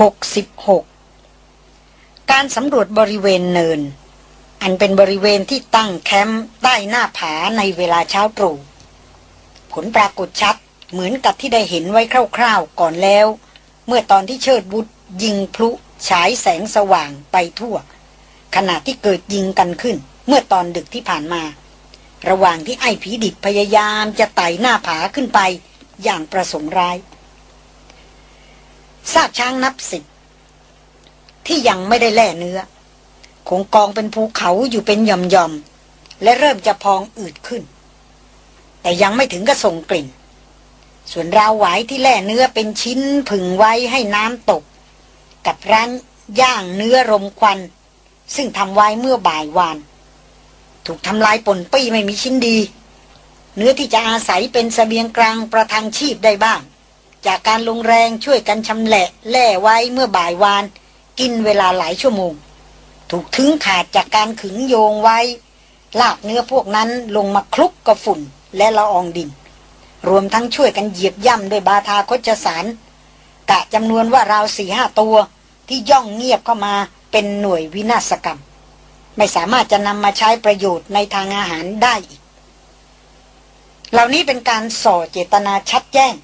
66 การสำรวจบริเวณเนิน อันเป็นบริเวณที่ตั้งแคมป์ใต้หน้าผาในเวลาเช้าตรู่ผลปรากฏชัดเหมือนกับที่ได้เห็นไว้คร่าวๆก่อนแล้ว เมื่อตอนที่เชิดบุตรยิงพลุฉายแสงสว่างไปทั่ว ขณะที่เกิดยิงกันขึ้น เมื่อตอนดึกที่ผ่านมา ระหว่างที่ไอ้ผีดิบพยายามจะไต่หน้าผาขึ้นไปอย่างประสงค์ร้าย ซากช้างนับสิบที่ยังไม่ได้แล่เนื้อ คงกองเป็นภูเขาอยู่เป็นหย่อมๆ และเริ่มจะพองอืดขึ้น แต่ยังไม่ถึงกับส่งกลิ่น ส่วนราวหวายที่แล่เนื้อเป็นชิ้นผึ่งไว้ให้น้ำตก กับร้านย่างเนื้อรมควัน ซึ่งทำไว้เมื่อบ่ายวาน ถูกทำลายปนปี้ไม่มีชิ้นดี เนื้อที่จะอาศัยเป็นสเสบียงกลางประทังชีพได้บ้าง จากการลงแรงช่วยกันชำแหละแล่ไว้เมื่อบ่ายวาน กินเวลาหลายชั่วโมง ถูกถึงขาดจากการขึงโยงไว้ ลากเนื้อพวกนั้นลงมาคลุกกับฝุ่นและละอองดิน รวมทั้งช่วยกันเหยียบย่ำด้วยบาทาคจสารกะจำนวนว่าราวสี่ห้าตัวที่ย่องเงียบเข้ามาเป็นหน่วยวินาศกรรม ไม่สามารถจะนำมาใช้ประโยชน์ในทางอาหารได้อีก เหล่านี้เป็นการส่อเจตนาชัดแจ้ง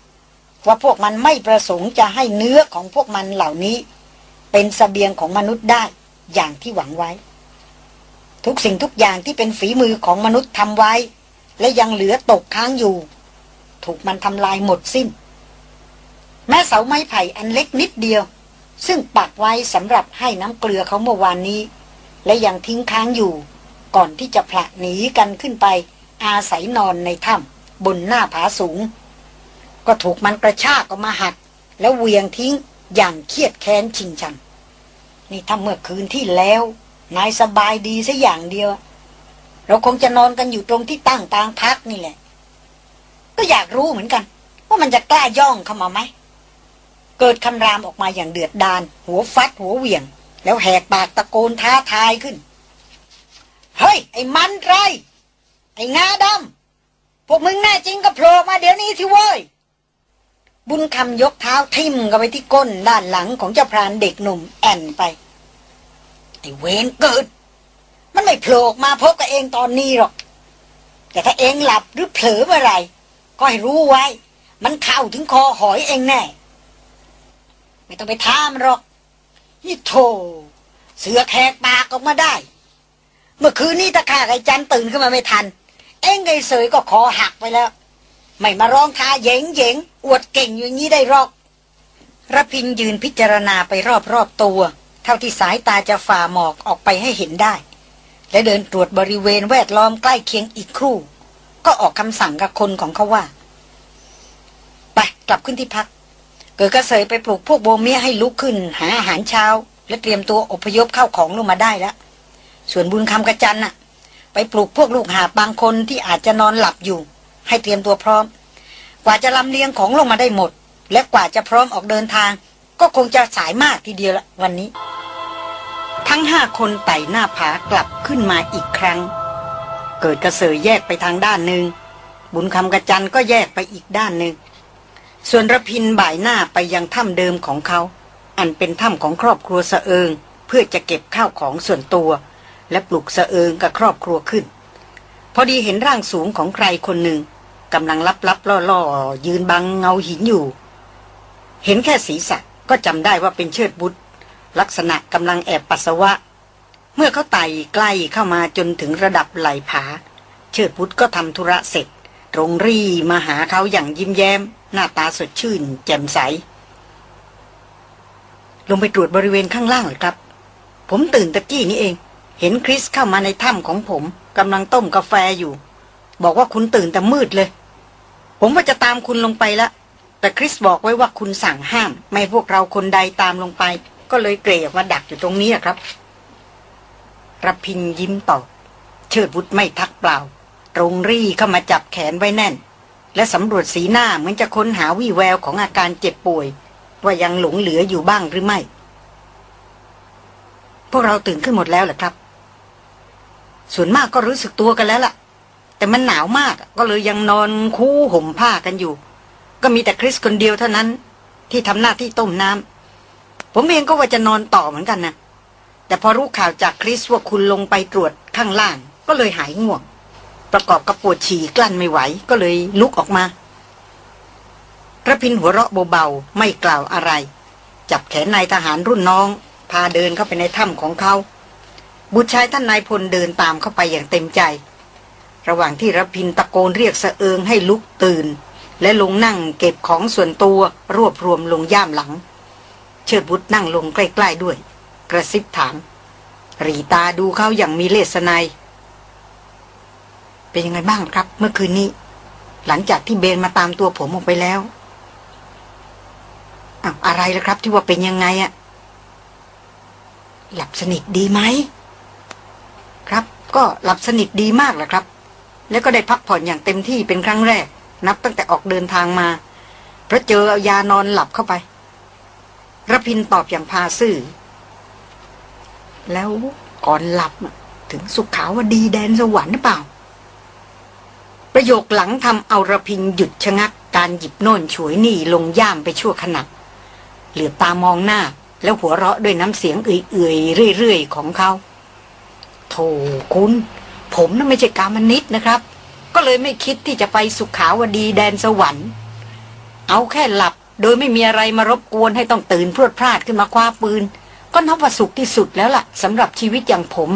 ว่าพวกมันไม่ประสงค์จะให้เนื้อของพวกมันเหล่านี้ เป็นสเสบียงของมนุษย์ได้อย่างที่หวังไว้ ทุกสิ่งทุกอย่างที่เป็นฝีมือของมนุษย์ทำไว้ และยังเหลือตกค้างอยู่ ถูกมันทำลายหมดสิ้น แม้เสาไม้ไผ่อันเล็กนิดเดียว ซึ่งปักไว้สำหรับให้น้ำเกลือเขาเมื่อวานนี้ และยังทิ้งค้างอยู่ ก่อนที่จะผละหนีกันขึ้นไป อาศัยนอนในถ้ำบนหน้าผาสูง ก็ถูกมันกระชากออกมาหัก แล้วเวียงทิ้งอย่างเครียดแค้นชิงชัง นี่ถ้าเมื่อคืนที่แล้ว นายสบายดีซะอย่างเดียว เราคงจะนอนกันอยู่ตรงที่ตั้งตางพักนี่แหละ ก็อยากรู้เหมือนกัน ว่ามันจะกล้าย่องเข้ามาไหม เกิดคำรามออกมาอย่างเดือดดานหัวฟัดหัวเวียง แล้วแหกปากตะโกนท้าทายขึ้น เฮ้ย ไอ้มันไร ไอ้งาดำพวกมึงแน่จริงก็โผล่มาเดี๋ยวนี้ที่เว้ย บุญคำยกเท้าทิ่มกันไปที่ก้นด้านหลังของเจ้าพรานเด็กหนุ่มแอนไปไอ้เวนเกิด มันไม่โผล่มาพบกับเองตอนนี้หรอก แต่ถ้าเองหลับหรือเผลอเมื่อไรก็ให้รู้ไว้ มันเข้าถึงคอหอยเองแน่ ไม่ต้องไปท้ามหรอก นี่โธ่เสือแขกปากออกมาได้ เมื่อคืนนี้ตะขาไอจันตื่นขึ้นมาไม่ทัน เองไอเสยก็คอหักไปแล้ว ไม่มาร้องท้าเยงเยงอวดเก่งอย่างนี้ได้หรอกระพินยืนพิจารณาไปรอบๆตัว เท่าที่สายตาจะฝ่าหมอกออกไปให้เห็นได้ และเดินตรวจบริเวณแวดล้อมใกล้เคียงอีกครู่ ก็ออกคำสั่งกับคนของเขาว่า ไปกลับขึ้นที่พัก เกิดกระเสยไปปลุกพวกโบเมียให้ลุกขึ้น หาอาหารเช้า และเตรียมตัวอพยพเข้าของลงมาได้แล้ว ส่วนบุญคำกระจันน่ะ ไปปลุกพวกลูกหาบางคนที่อาจจะนอนหลับอยู่ ให้เตรียมตัวพร้อม กว่าจะลำเลียงของลงมาได้หมด และกว่าจะพร้อมออกเดินทาง ก็คงจะสายมากทีเดียวละวันนี้ ทั้งห้าคนไต่หน้าผากลับขึ้นมาอีกครั้ง เกิดกระเสยแยกไปทางด้านหนึ่งบุญคำกระจันก็แยกไปอีกด้านหนึ่งส่วนระพินบ่ายหน้าไปยังถ้ำเดิมของเขา อันเป็นถ้ำของครอบครัวสะเอิง เพื่อจะเก็บข้าวของส่วนตัว และปลุกสะเอิงกับครอบครัวขึ้น พอดีเห็นร่างสูงของใครคนหนึ่ง กำลังลับลับล่อล่อยืนบังเงาหินอยู่ เห็นแค่ศีรษะก็จำได้ว่าเป็นเชิดบุตร ลักษณะกำลังแอบปัสสาวะ เมื่อเขาไต่ใกล้เข้ามาจนถึงระดับไหลผา เชิดบุตรก็ทำธุระเสร็จ ตรงรีมาหาเขาอย่างยิ้มแย้ม หน้าตาสดชื่น แจ่มใส ลงไปตรวจบริเวณข้างล่างเลยครับ ผมตื่นตะกี้นี่เอง เห็นคริสเข้ามาในถ้ำของผมกำลังต้มกาแฟอยู่ บอกว่าคุณตื่นแต่มืดเลย ผมว่าจะตามคุณลงไปละ แต่คริสบอกไว้ว่าคุณสั่งห้าม ไม่พวกเราคนใดตามลงไป ก็เลยเกรออกมาดักอยู่ตรงนี้ครับรพินยิ้มตอบเชิดบุตรไม่ทักเปล่า ตรงรีเข้ามาจับแขนไว้แน่น และสำรวจสีหน้าเหมือนจะค้นหาวี่แววของอาการเจ็บป่วย ว่ายังหลงเหลืออยู่บ้างหรือไม่ พวกเราตื่นขึ้นหมดแล้วเหรอครับ ส่วนมากก็รู้สึกตัวกันแล้วล่ะ แต่มันหนาวมากก็เลยยังนอนคู่ห่มผ้ากันอยู่ ก็มีแต่คริสคนเดียวเท่านั้น ที่ทำหน้าที่ต้มน้ำผมเองก็ว่าจะนอนต่อเหมือนกันนะแต่พอรู้ข่าวจากคริสว่าคุณลงไปตรวจข้างล่าง ก็เลยหายง่วง ประกอบกับปวดฉี่กลั้นไม่ไหวก็เลยลุกออกมาระพินหัวเราะเบาๆไม่กล่าวอะไร จับแขนนายทหารรุ่นน้อง พาเดินเข้าไปในถ้ำของเขา บุตรชายท่านนายพลเดินตามเข้าไปอย่างเต็มใจ ระหว่างที่รพินตะโกนเรียกสะเอิงให้ลุกตื่น และลงนั่งเก็บของส่วนตัวรวบรวมลงย่ามหลัง เชิดบุตรนั่งลงใกล้ๆด้วย กระซิบถาม รีตาดูเขาอย่างมีเลสนายเป็นยังไงบ้างครับ เมื่อคืนนี้ หลังจากที่เบนมาตามตัวผมออกไปแล้วอ้าวอะไรล่ะครับ ที่ว่าเป็นยังไงอะหลับสนิทดีไหมครับ ก็หลับสนิทดีมากแหละครับ แล้วก็ได้พักผ่อนอย่างเต็มที่เป็นครั้งแรก นับตั้งแต่ออกเดินทางมา เพราะเจอเอายานอนหลับเข้าไประพินตอบอย่างพาซื่อ แล้วก่อนหลับถึงสุขขาวดีแดนสวรรค์หรือเปล่า ประโยคหลังทำเอาระพินหยุดชะงัก การหยิบโน่นฉวยนี่ลงย่ามไปชั่วขณะเหลือบตามองหน้า แล้วหัวเราะด้วยน้ำเสียงเอื่อยๆเรื่อยๆของเขา โธ่คุณ ผมน่ะไม่ใช่กามนิตนะครับ ก็เลยไม่คิดที่จะไปสุขขาวดีแดนสวรรค์ เอาแค่หลับโดยไม่มีอะไรมารบกวนให้ต้องตื่นพรวดพลาดขึ้นมาคว้าปืน ก็นับว่าสุขที่สุดแล้วล่ะสำหรับชีวิตอย่างผม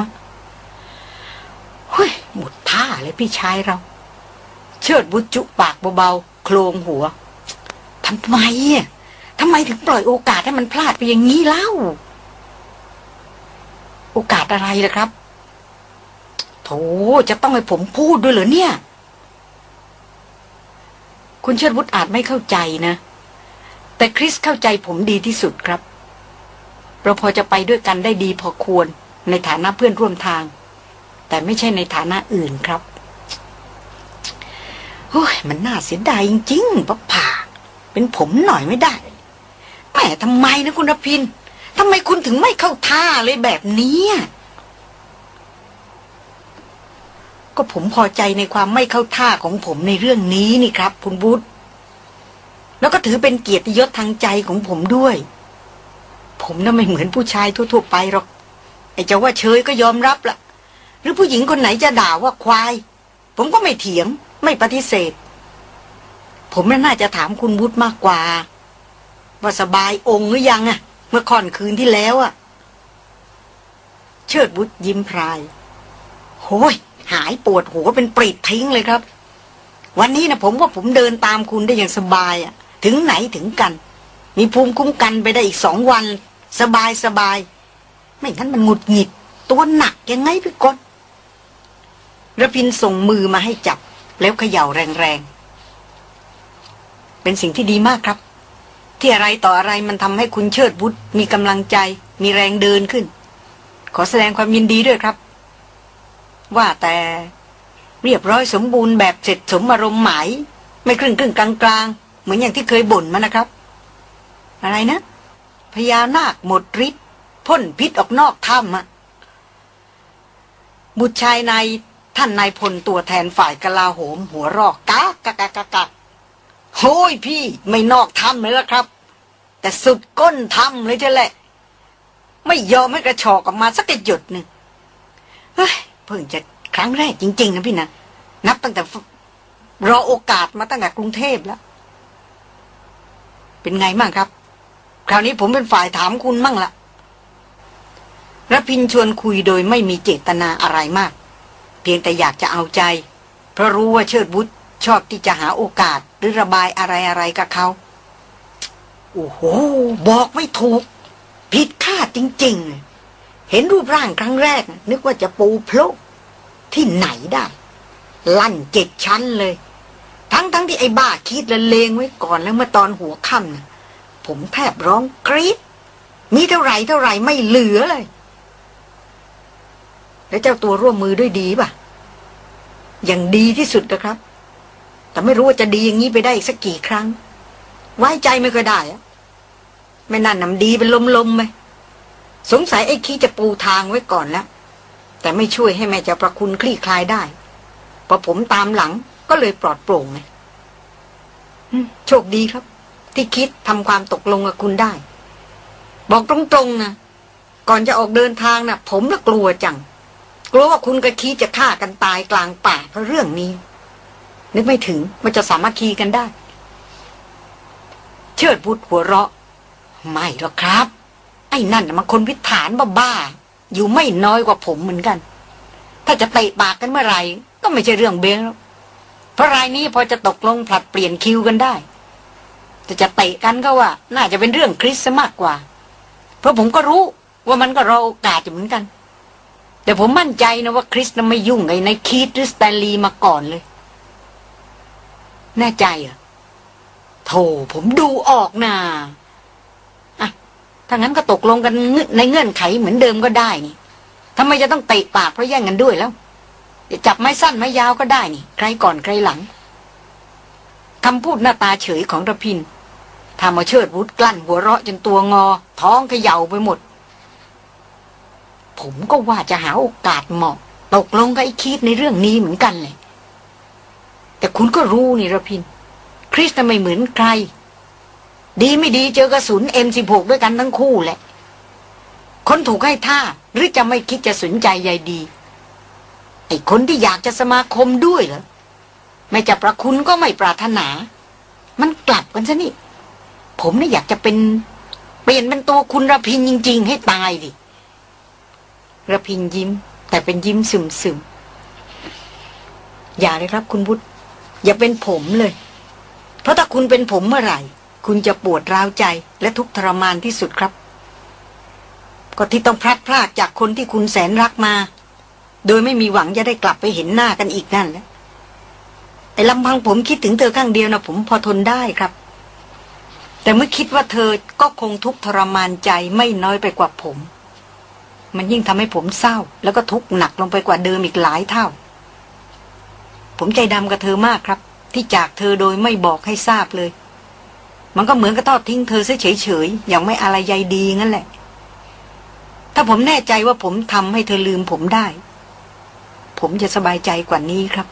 เฮ้ยหมดท่าเลยพี่ชายเรา เชิดบุจุปากเบาๆโคลงหัวทำไมอะทำไมถึงปล่อยโอกาสให้มันพลาดไปอย่างนี้เล่า โอกาสอะไรล่ะครับ ถจะต้องให้ผมพูดด้วยเหรอเนี่ย คุณเชิดวุฒอาจไม่เข้าใจนะ แต่คริสเข้าใจผมดีที่สุดครับ เราพอจะไปด้วยกันได้ดีพอควรในฐานะเพื่อนร่วมทาง แต่ไม่ใช่ในฐานะอื่นครับโอ้ยมันน่าเสียดายจริงๆป้าผ่า เป็นผมหน่อยไม่ได้แหมทำไมนะคุณรพินทำไมคุณถึงไม่เข้าท่าเลยแบบนี้ ก็ผมพอใจในความไม่เข้าท่าของผมในเรื่องนี้นี่ครับ คุณบุตรแล้วก็ถือเป็นเกียรติยศทางใจของผมด้วย ผมน่ะไม่เหมือนผู้ชายทั่วๆไปหรอก ไอ้จะว่าเชยก็ยอมรับละหรือผู้หญิงคนไหนจะด่าว่าควาย ผมก็ไม่เถียง ไม่ปฏิเสธ ผมน่าจะถามคุณบุตรมากกว่า ว่าสบายองค์หรือยังอะเมื่อค่อนคืนที่แล้วอะเชิดบุตรยิ้มพราย โห้ย หายปวดหัวเป็นปริดทิ้งเลยครับ วันนี้นะผมว่าผมเดินตามคุณได้อย่างสบายอะถึงไหนถึงกัน มีภูมิคุ้มกันไปได้อีกสองวัน สบายสบาย ไม่งั้นมันหงุดหงิด ตัวหนักยังไงพี่กนระพินส่งมือมาให้จับ แล้วเขย่าแรงๆ เป็นสิ่งที่ดีมากครับ ที่อะไรต่ออะไรมันทำให้คุณเชิดบุตรมีกำลังใจ มีแรงเดินขึ้น ขอแสดงความยินดีด้วยครับ ว่าแต่เรียบร้อยสมบูรณ์แบบเสร็จสมอารมณ์หมาย ไม่ครึ่งครึ่งกลางกลางเหมือนอย่างที่เคยบ่นมานะครับ อะไรนะพญานาคหมดฤทธิ์พ่นพิษออกนอกถ้ำอะบุตรชายในายท่านนายพลตัวแทนฝ่ายกลาโหม หัวรอกกากกากกากโฮ้ยพี่ไม่นอกถ้ำเลยละครับ แต่สุดก้นถ้ำเลยเจ้าแหละ ไม่ยอมให้กระชอกออกมาสักหยดหนึ่งเฮ้ย เพิ่งจะครั้งแรกจริง ๆ นะพี่นะ นับตั้งแต่รอโอกาสมาตั้งแต่กรุงเทพแล้ว เป็นไงบ้างครับ คราวนี้ผมเป็นฝ่ายถามคุณมั่งละรพินชวนคุยโดยไม่มีเจตนาอะไรมาก เพียงแต่อยากจะเอาใจ เพราะรู้ว่าเชิดบุตรชอบที่จะหาโอกาสหรือระบายอะไรอะไรกับเขา โอ้โห บอกไม่ถูก ผิดคาดจริง ๆ เห็นรูปร่างครั้งแรก นึกว่าจะปูโพล ที่ไหนได้ ลั่นเจ็ดชั้นเลย ทั้งๆทที่ไอ้บ้าคิดละเลงไว้ก่อนแล้วเมื่อตอนหัวค่ำนะผมแทบร้องกรี๊ดมีเท่าไหร่เท่าไหร่ไม่เหลือเลย แล้วเจ้าตัวร่วมมือด้วยดีป่ะ อย่างดีที่สุดนะครับ แต่ไม่รู้ว่าจะดีอย่างนี้ไปได้อีกสักกี่ครั้ง ไว้ใจไม่เคยได้อะไม่นั่นนำดีเป็นลมๆไหมสงสัยไอ้คีจะปูทางไว้ก่อนแล้ว แต่ไม่ช่วยให้แม่เจ้าประคุณคลี่คลายได้พอผมตามหลังก็เลยปลอดโปร่งไงโชคดีครับ ที่คิดทำความตกลงกับคุณได้ บอกตรงๆนะก่อนจะออกเดินทางนะผมน่ะกลัวจัง กลัวว่าคุณกับคีจะฆ่ากันตายกลางป่าเพราะเรื่องนี้ นึกไม่ถึงมันจะสามารถคีกันได้ เชิดบุตรหัวเราะ ไม่หรอกครับ ไอ้นั่นมันคนวิถานบ้าๆ อยู่ไม่น้อยกว่าผมเหมือนกัน ถ้าจะเตะปากกันเมื่อไหร่ก็ไม่ใช่เรื่องเบงเพราะรายนี้พอจะตกลงผลัดเปลี่ยนคิวกันได้แต่จะเตะกันก็ว่า น่าจะเป็นเรื่องคริสมากกว่า เพราะผมก็รู้ว่ามันก็รอโอกาสอยู่เหมือนกัน แต่ผมมั่นใจนะว่าคริสน่ะไม่ยุ่งไอ้ในคีตหรือสแตนลีมาก่อนเลย แน่ใจเหรอโธ่ผมดูออกนะ่ะ ถ้างั้นก็ตกลงกันในเงื่อนไขเหมือนเดิมก็ได้นี่ทำไมจะต้องเตะปากเพราะแย่งกันด้วยแล้วจะจับไม้สั้นไม้ยาวก็ได้นี่ ใครก่อนใครหลังคำพูดหน้าตาเฉยของระพินทำมาเชิดวุฒกลั้นหัวเราะจนตัวงอ ท้องเขย่าไปหมด ผมก็ว่าจะหาโอกาสเหมาะ ตกลงกับไอ้คิดในเรื่องนี้เหมือนกันเลยแต่คุณก็รู้นี่ระพิน คริสต์ไม่เหมือนใคร ดีไม่ดีเจอกระสุน M16 ด้วยกันทั้งคู่แหละ คนถูกให้ท่าหรือจะไม่คิดจะสนใจใยดี ไอ้คนที่อยากจะสมาคมด้วยเหรอ ไม่จะประคุณก็ไม่ปรารถนา มันกลับกันซะนี่ ผมนี่อยากจะเป็น เปลี่ยนเป็นตัวคุณระพินจริง ๆ ให้ตายดิระพินยิ้ม แต่เป็นยิ้มซึมซึมอย่าเลยครับคุณบุตรอย่าเป็นผมเลย เพราะถ้าคุณเป็นผมเมื่อไหร่ คุณจะปวดร้าวใจและทุกข์ทรมานที่สุดครับ ก็ที่ต้องพลัดพรากจากคนที่คุณแสนรักมา โดยไม่มีหวังจะได้กลับไปเห็นหน้ากันอีกนั่นแหละไอ้ลำพังผมคิดถึงเธอข้างเดียวนะผมพอทนได้ครับ แต่เมื่อคิดว่าเธอก็คงทุกข์ทรมานใจไม่น้อยไปกว่าผม มันยิ่งทำให้ผมเศร้า แล้วก็ทุกข์หนักลงไปกว่าเดิมอีกหลายเท่า ผมใจดำกับเธอมากครับ ที่จากเธอโดยไม่บอกให้ทราบเลย มันก็เหมือนกับทอดทิ้งเธอเฉยๆอย่างไม่อะไรใยดีงั้นแหละ ถ้าผมแน่ใจว่าผมทำให้เธอลืมผมได้ ผมจะสบายใจกว่านี้ครับ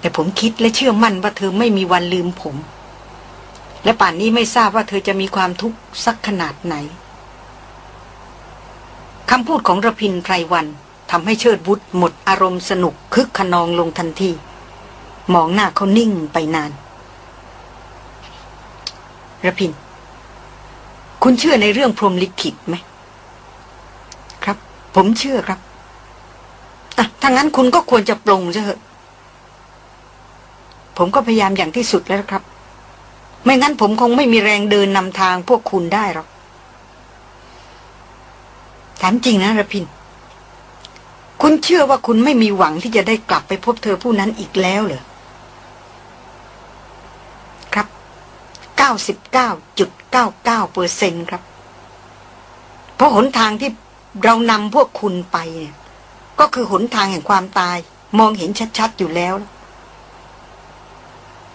แต่ผมคิดและเชื่อมั่นว่าเธอไม่มีวันลืมผม และป่านนี้ไม่ทราบว่าเธอจะมีความทุกข์สักขนาดไหนคำพูดของระพินไพรวันทำให้เชิดบุตรหมดอารมณ์สนุกคึกขนองลงทันที มองหน้าเขานิ่งไปนาน ระพิน คุณเชื่อในเรื่องพรหมลิขิตไหม ครับ ผมเชื่อครับอะถ้างั้นคุณก็ควรจะปลงเถอะ ผมก็พยายามอย่างที่สุดแล้วครับ ไม่งั้นผมคงไม่มีแรงเดินนำทางพวกคุณได้หรอก ถามจริงนะระพิน คุณเชื่อว่าคุณไม่มีหวังที่จะได้กลับไปพบเธอผู้นั้นอีกแล้วเหรอ ครับ 99.99เปอร์เซ็นครับ เพราะหนทางที่เรานำพวกคุณไปเนี่ย ก็คือหนทางแห่งความตาย มองเห็นชัดๆอยู่แล้ว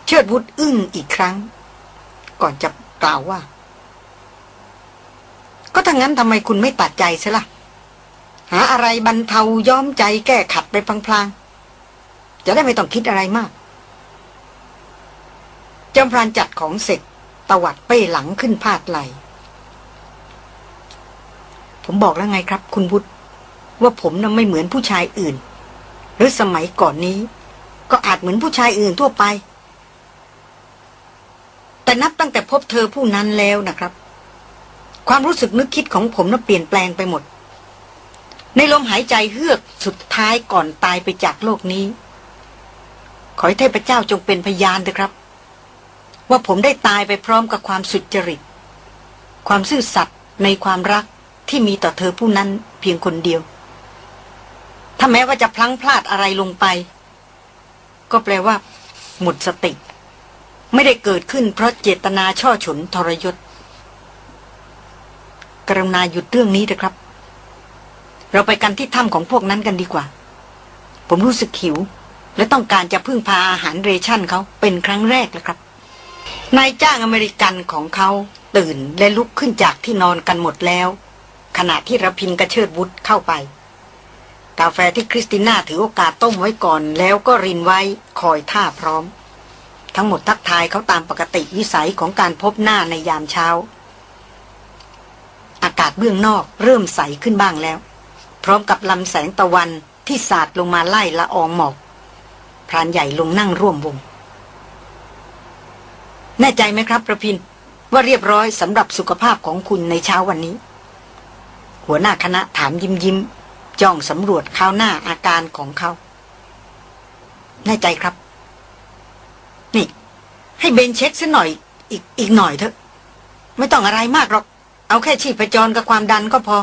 เชิดวุฒอึ้งอีกครั้ง ก่อนจะกล่าวว่า ก็ถ้างั้นทำไมคุณไม่ตัดใจซะละ่ะ หาอะไรบรรเทาย้อมใจแก้ขัดไปพลางๆ จะได้ไม่ต้องคิดอะไรมากจอมพรานจัดของเสร็จ ตวัดเป้หลังขึ้นพาดไหล ผมบอกแล้วไงครับ คุณบุตรว่าผมน่ะไม่เหมือนผู้ชายอื่น หรือสมัยก่อนนี้ ก็อาจเหมือนผู้ชายอื่นทั่วไป แต่นับตั้งแต่พบเธอผู้นั้นแล้วนะครับ ความรู้สึกนึกคิดของผมน่ะเปลี่ยนแปลงไปหมด ในลมหายใจเฮือกสุดท้ายก่อนตายไปจากโลกนี้ ขอให้เทพเจ้าจงเป็นพยานเถอะครับ ว่าผมได้ตายไปพร้อมกับความสุจริต ความซื่อสัตย์ในความรักที่มีต่อเธอผู้นั้นเพียงคนเดียว ถ้าแม้ว่าจะพลั้งพลาดอะไรลงไป ก็แปลว่า หมดสติ ไม่ได้เกิดขึ้นเพราะเจตนาช่อฉนทรยศ กรุณาหยุดเรื่องนี้เถอะครับ เราไปกันที่ถ้ำของพวกนั้นกันดีกว่า ผมรู้สึกหิว และต้องการจะพึ่งพาอาหารเรชั่นเขาเป็นครั้งแรกแล้วครับ นายจ้างอเมริกันของเขาตื่นและลุกขึ้นจากที่นอนกันหมดแล้ว ขณะที่ระพินกระเชิดวุฒเข้าไป กาแฟที่คริสติน่าถือโอกาสต้มไว้ก่อนแล้วก็รินไว้คอยท่าพร้อม ทั้งหมดทักทายเขาตามปกติวิสัยของการพบหน้าในยามเช้าศเบื้องนอกเริ่มใสขึ้นบ้างแล้ว พร้อมกับลำแสงตะวันที่สาดลงมาไล่ละอองหมอกพรานใหญ่ลงนั่งร่วมวง แน่ใจไหมครับ ประพินว่าเรียบร้อยสำหรับสุขภาพของคุณในเช้าวันนี้ หัวหน้าคณะถามยิ้มยิ้มจ้องสำรวจข้าวหน้าอาการของเขา แน่ใจครับ นี่ ให้เบนเช็คซะหน่อยอีกอีกหน่อยเถอะ ไม่ต้องอะไรมากหรอก เอาแค่ชีพจรกับความดันก็พอ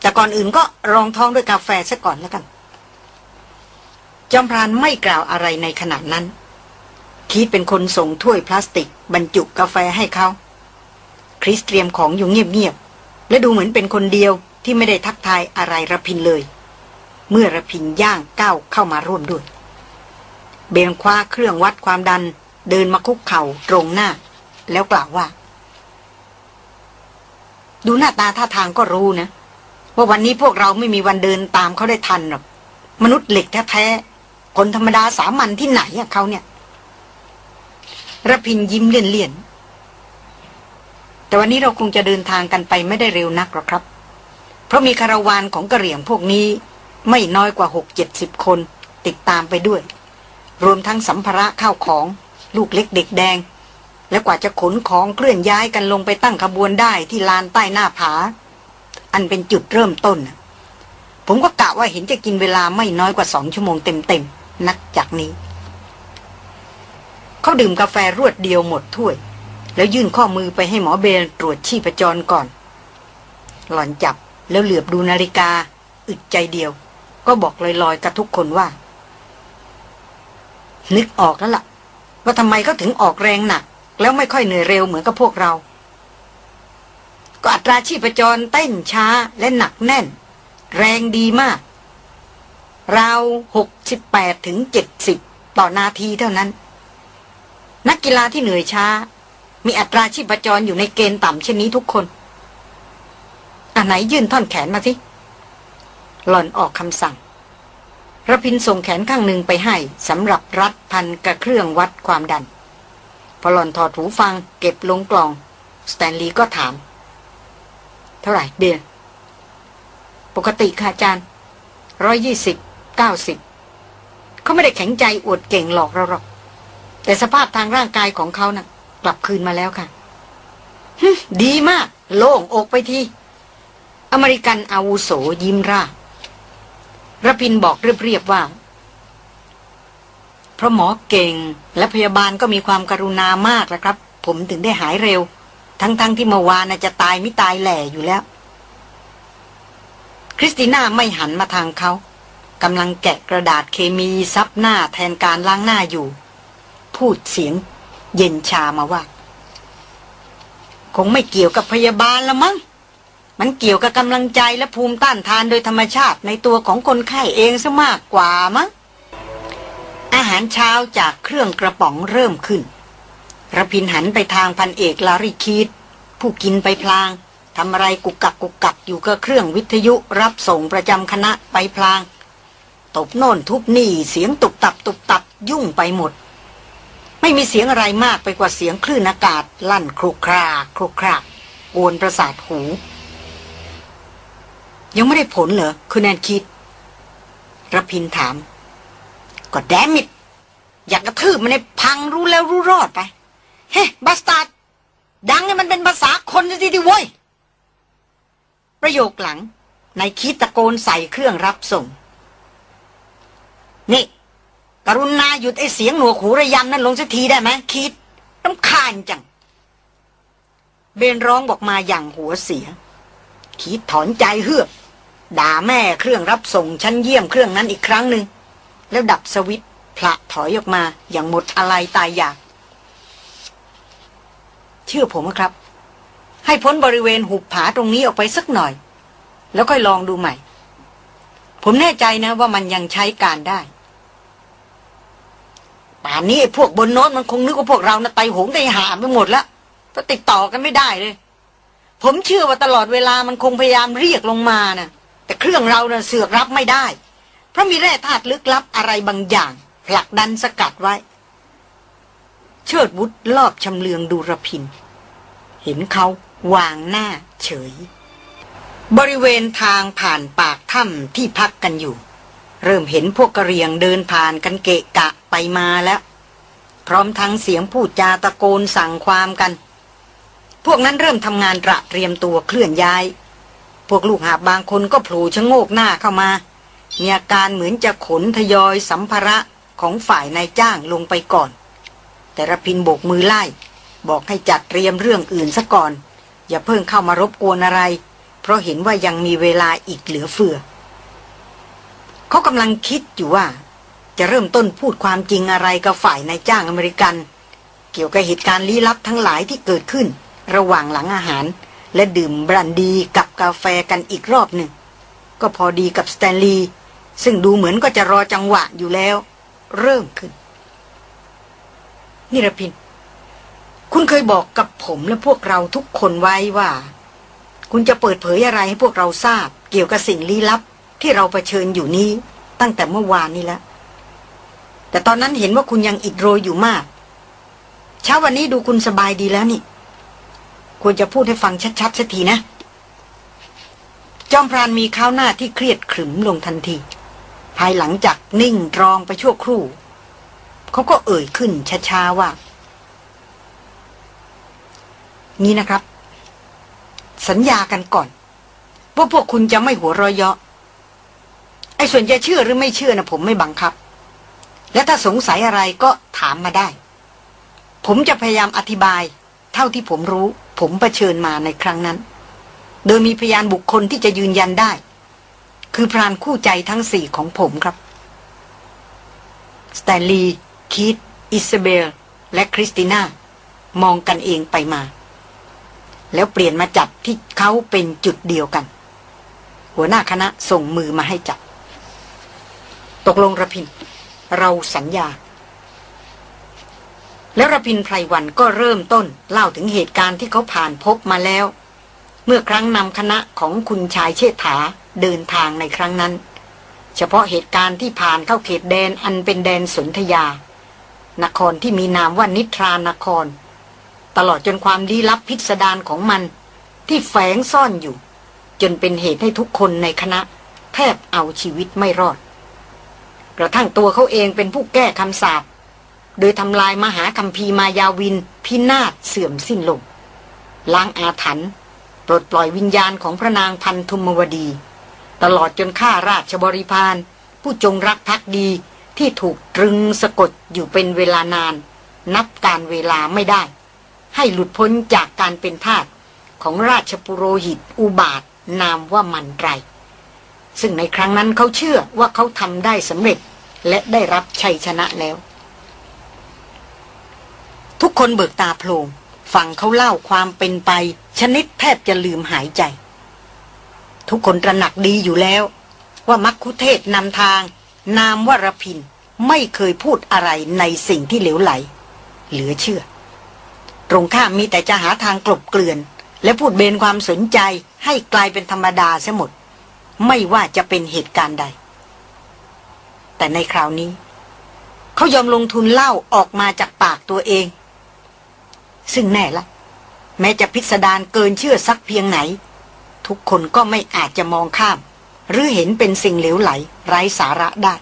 แต่ก่อนอื่นก็รองท้องด้วยกาแฟซะก่อนแล้วกัน จอมพรานไม่กล่าวอะไรในขณะนั้น คิดเป็นคนส่งถ้วยพลาสติก บรรจุกาแฟให้เขา คริสเตรียมของอยู่เงียบๆ และดูเหมือนเป็นคนเดียวที่ไม่ได้ทักทายอะไรระพินเลย เมื่อระพินย่างก้าวเข้ามาร่วมด้วย เบนคว้าเครื่องวัดความดันเดินมาคุกเข่าตรงหน้า แล้วกล่าวว่า ดูหน้าตาท่าทางก็รู้นะ ว่าวันนี้พวกเราไม่มีวันเดินตามเขาได้ทันหรอกมนุษย์เหล็กแท้ๆคนธรรมดาสามัญที่ไหนอะเขาเนี่ย ระพินยิ้มเลี่ยนๆ แต่วันนี้เราคงจะเดินทางกันไปไม่ได้เร็วนักหรอกครับ เพราะมีคาราวานของกระเหรี่ยงพวกนี้ไม่น้อยกว่าหกเจ็ดสิบคนติดตามไปด้วย รวมทั้งสัมภาระข้าวของ ลูกเล็กเด็กแดง และกว่าจะขนของเคลื่อนย้ายกันลงไปตั้งขบวนได้ที่ลานใต้หน้าผา อันเป็นจุดเริ่มต้น ผมก็กะว่าเห็นจะกินเวลาไม่น้อยกว่าสองชั่วโมงเต็มๆนักจากนี้ เขาดื่มกาแฟรวดเดียวหมดถ้วย แล้วยื่นข้อมือไปให้หมอเบลตรวจชีพจรก่อน หล่อนจับแล้วเหลือบดูนาฬิกา อึดใจเดียว ก็บอกลอยๆกับทุกคนว่า นึกออกแล้วล่ะ ว่าทำไมเขาถึงออกแรงหนัก แล้วไม่ค่อยเหนื่อยเร็วเหมือนกับพวกเรา ก็อัตราชีพจรเต้นช้าและหนักแน่น แรงดีมากราวหกสิบแปดถึงเจ็ดสิบต่อนาทีเท่านั้น นักกีฬาที่เหนื่อยช้า มีอัตราชีพจรอยู่ในเกณฑ์ต่ำเช่นนี้ทุกคนอันไหนยื่นท่อนแขนมาสิหล่อนออกคำสั่งระพินส่งแขนข้างหนึ่งไปให้สำหรับรัดพันกับเครื่องวัดความดัน พอหล่อนถอดหูฟัง เก็บลงกล่อง สแตนลีย์ก็ถาม เท่าไหร่เบียร์ปกติค่ะอาจารย์ร้อยยี่สิบเก้าสิบเขาไม่ได้แข็งใจอวดเก่งหรอกเราหรอก แต่สภาพทางร่างกายของเขานะ่ะ กลับคืนมาแล้วค่ะดีมาก โล่งอกไปทีอเมริกันอาวุโสยิ้มร่าระพินบอกเรียบๆว่า เพราะหมอเก่งและพยาบาลก็มีความกรุณามากแล้วครับ ผมถึงได้หายเร็ว ทั้งๆทที่เมื่อวานจะตายไม่ตายแหล่อยู่แล้ว คริสติน่าไม่หันมาทางเขากำลังแกะกระดาษเคมีซับหน้าแทนการล้างหน้าอยู่ พูดเสียง เย็นชามาว่า คงไม่เกี่ยวกับพยาบาลละมั้งมันเกี่ยวกับกำลังใจและภูมิต้านทานโดยธรรมชาติในตัวของคนไข้เองซะมากกว่ามั้งอาหารเช้าจากเครื่องกระป๋องเริ่มขึ้นระพินหันไปทางพันเอกลาริคีดผู้กินไปพลางทำอะไรกุกกักกุกกักอยู่กับเครื่องวิทยุรับส่งประจำคณะไปพลาง ตบโน่นทุบนี่เสียงตุบตับตุบตับยุ่งไปหมด ไม่มีเสียงอะไรมากไปกว่าเสียงคลื่นอากาศ ลั่นครุกคราครุกครากกวนประสาทหู ยังไม่ได้ผลเหรอ คุณแอนคิดระพินถาม ก็แดมิดอยากกระทืบมันในพังรู้แล้วรู้รอดไป เฮ้บัสตาร์ดดังให้มันเป็นภาษาคนสิดิเว้ย ประโยคหลังนายคิดตะโกนใส่เครื่องรับส่ง นี่ กรุณาหยุดไอ้เสียงหนวกหูระยำนั่นลงสักทีได้ไหมคิดน้ำคาญจัง เบนร้องบอกมาอย่างหัวเสีย คิดถอนใจเฮือกด่าแม่เครื่องรับส่งชั้นเยี่ยมเครื่องนั้นอีกครั้งหนึ่งแล้วดับสวิต์พละถอยออกมาอย่างหมดอะไรตายอยาก เชื่อผมนะครับ ให้พ้นบริเวณหุบผาตรงนี้ออกไปสักหน่อย แล้วค่อยลองดูใหม่ ผมแน่ใจนะว่ามันยังใช้การได้ ป่านนี้ไอ้พวกบนโน้นมันคงนึกว่าพวกเรานะ่ะไตหงไตหาไปหมดแล้วก็ติดต่อกันไม่ได้เลย ผมเชื่อว่าตลอดเวลามันคงพยายามเรียกลงมานะ่ะ แต่เครื่องเรานะ่ะเสือกรับไม่ได้ เพราะมีแร่ธาตุลึกลับอะไรบางอย่าง ผลักดันสกัดไว้ เชิดวุฒลอบชำเลืองดูระพิน เห็นเขาวางหน้าเฉย บริเวณทางผ่านปากถ้ำที่พักกันอยู่ เริ่มเห็นพวกกระเรียงเดินผ่านกันเกะกะไปมาแล้ว พร้อมทั้งเสียงพูดจาตะโกนสั่งความกัน พวกนั้นเริ่มทำงานระเตรียมตัวเคลื่อนย้าย พวกลูกหาบบางคนก็โผล่ชะโงกหน้าเข้ามา มีอาการเหมือนจะขนทยอยสัมภาระของฝ่ายนายจ้างลงไปก่อน แต่ระพินโบกมือไล่ บอกให้จัดเตรียมเรื่องอื่นซะก่อน อย่าเพิ่งเข้ามารบกวนอะไร เพราะเห็นว่ายังมีเวลาอีกเหลือเฟือ เขากำลังคิดอยู่ว่า จะเริ่มต้นพูดความจริงอะไรกับฝ่ายนายจ้างอเมริกัน เกี่ยวกับเหตุการณ์ลี้ลับทั้งหลายที่เกิดขึ้น ระหว่างหลังอาหาร และดื่มบรันดีกับกาแฟกันอีกรอบหนึ่ง ก็พอดีกับสแตนลีย์ซึ่งดูเหมือนก็จะรอจังหวะอยู่แล้ว เริ่มขึ้น นิรพิน คุณเคยบอกกับผมและพวกเราทุกคนไว้ว่า คุณจะเปิดเผยอะไรให้พวกเราทราบ เกี่ยวกับสิ่งลี้ลับ ที่เราเผชิญอยู่นี้ตั้งแต่เมื่อวานนี้แล้ว แต่ตอนนั้นเห็นว่าคุณยังอิดโรยอยู่มาก เช้าวันนี้ดูคุณสบายดีแล้วนี่ ควรจะพูดให้ฟังชัดๆสักทีนะ จอมพรานมีข้าวหน้าที่เครียดขรึมลงทันที ภายหลังจากนิ่งรองไปชั่วครู่ เขาก็เอ่ยขึ้นช้าๆว่า นี่นะครับ สัญญากันก่อนว่าพวกคุณจะไม่หัวเรอยเยาะ อ้ส่วนจะเชื่อหรือไม่เชื่อนะผมไม่บังคับ และถ้าสงสัยอะไรก็ถามมาได้ ผมจะพยายามอธิบาย เท่าที่ผมรู้ ผมเผชิญมาในครั้งนั้น โดยมีพยานบุคคลที่จะยืนยันได้ คือพรานคู่ใจทั้งสี่ของผมครับสแตนลีย์คีธอิซาเบล และคริสติน่ามองกันเองไปมา แล้วเปลี่ยนมาจับที่เขาเป็นจุดเดียวกัน หัวหน้าคณะส่งมือมาให้จับ ตกลงระพิน เราสัญญา แล้วระพินไพรวันก็เริ่มต้นเล่าถึงเหตุการณ์ที่เขาผ่านพบมาแล้ว เมื่อครั้งนำคณะของคุณชายเชษฐาเดินทางในครั้งนั้น เฉพาะเหตุการณ์ที่ผ่านเข้าเขตแดนอันเป็นแดนสนธยา นครที่มีนามว่านิทรานคร ตลอดจนความลี้ลับพิสดารของมันที่แฝงซ่อนอยู่ จนเป็นเหตุให้ทุกคนในคณะ แทบเอาชีวิตไม่รอด กระทั่งตัวเขาเองเป็นผู้แก้คำสาปโดยทำลายมหาคัมภีมายาวิน พินาศเสื่อมสิ้นลงล้างอาถรรพ์ปลดปล่อยวิญญาณของพระนางพันธุมวดี ตลอดจนฆ่าราชบริพาร ผู้จงรักภักดีที่ถูกตรึงสะกดอยู่เป็นเวลานาน นับการเวลาไม่ได้ ให้หลุดพ้นจากการเป็นทาสของราชปุโรหิตอุบาทนามว่ามันไร ซึ่งในครั้งนั้นเขาเชื่อว่าเขาทำได้สำเร็จและได้รับชัยชนะแล้ว ทุกคนเบิกตาโพลงฟังเขาเล่าความเป็นไป ชนิดแทบจะลืมหายใจ ทุกคนตระหนักดีอยู่แล้ว ว่ามักคุเทศนำทาง นามวรพินไม่เคยพูดอะไรในสิ่งที่เหลวไหล เหลือเชื่อ ตรงข้ามมีแต่จะหาทางกลบเกลื่อน และพูดเบนความสนใจให้กลายเป็นธรรมดาเสียหมด ไม่ว่าจะเป็นเหตุการณ์ใด แต่ในคราวนี้ เขายอมลงทุนเล่าออกมาจากปากตัวเอง ซึ่งแน่ละ แม้จะพิสดารเกินเชื่อสักเพียงไหน ทุกคนก็ไม่อาจจะมองข้าม หรือเห็นเป็นสิ่งเหลวไหล ไร้สาระได้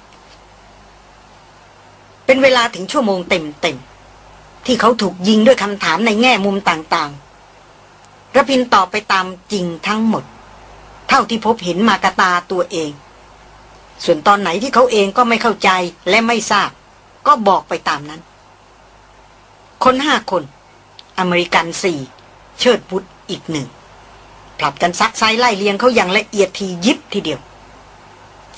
เป็นเวลาถึงชั่วโมงเต็มๆที่เขาถูกยิงด้วยคำถามในแง่มุมต่างๆระพินตอบไปตามจริงทั้งหมด เท่าที่พบเห็นมากระตาตัวเอง ส่วนตอนไหนที่เขาเองก็ไม่เข้าใจและไม่ทราบ ก็บอกไปตามนั้น คนห้าคน อเมริกันสี่เชิดวุธอีกหนึ่งผลัดกันซักไซ้ไล่เลียงเขาอย่างละเอียดถี่ยิบทีเดียว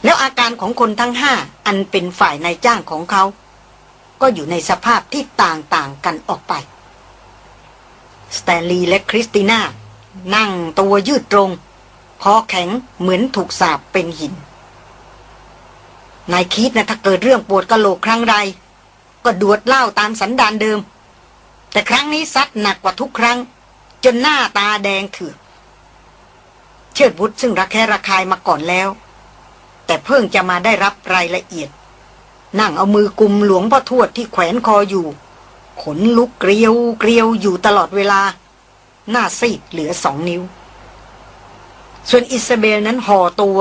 แล้วอาการของคนทั้งห้าอันเป็นฝ่ายนายจ้างของเขา ก็อยู่ในสภาพที่ต่างๆกันออกไป สแตนลีย์และคริสติน่านั่งตัวยืดตรง คอแข็งเหมือนถูกสาบเป็นหิน นายคีธนะถ้าเกิดเรื่องปวดกะโหลกครั้งใดก็ดวดเล้าตามสันดานเดิม แต่ครั้งนี้ซัดหนักกว่าทุกครั้ง จนหน้าตาแดงเถือกเชิดวุฒซึ่งระแคะระคายมาก่อนแล้ว แต่เพิ่งจะมาได้รับรายละเอียด นั่งเอามือกุมหลวงพ่อทวดที่แขวนคออยู่ ขนลุกเกลียวเกลียวอยู่ตลอดเวลา หน้าซีดเหลือสองนิ้ว ส่วนอิซาเบลนั้นห่อตัว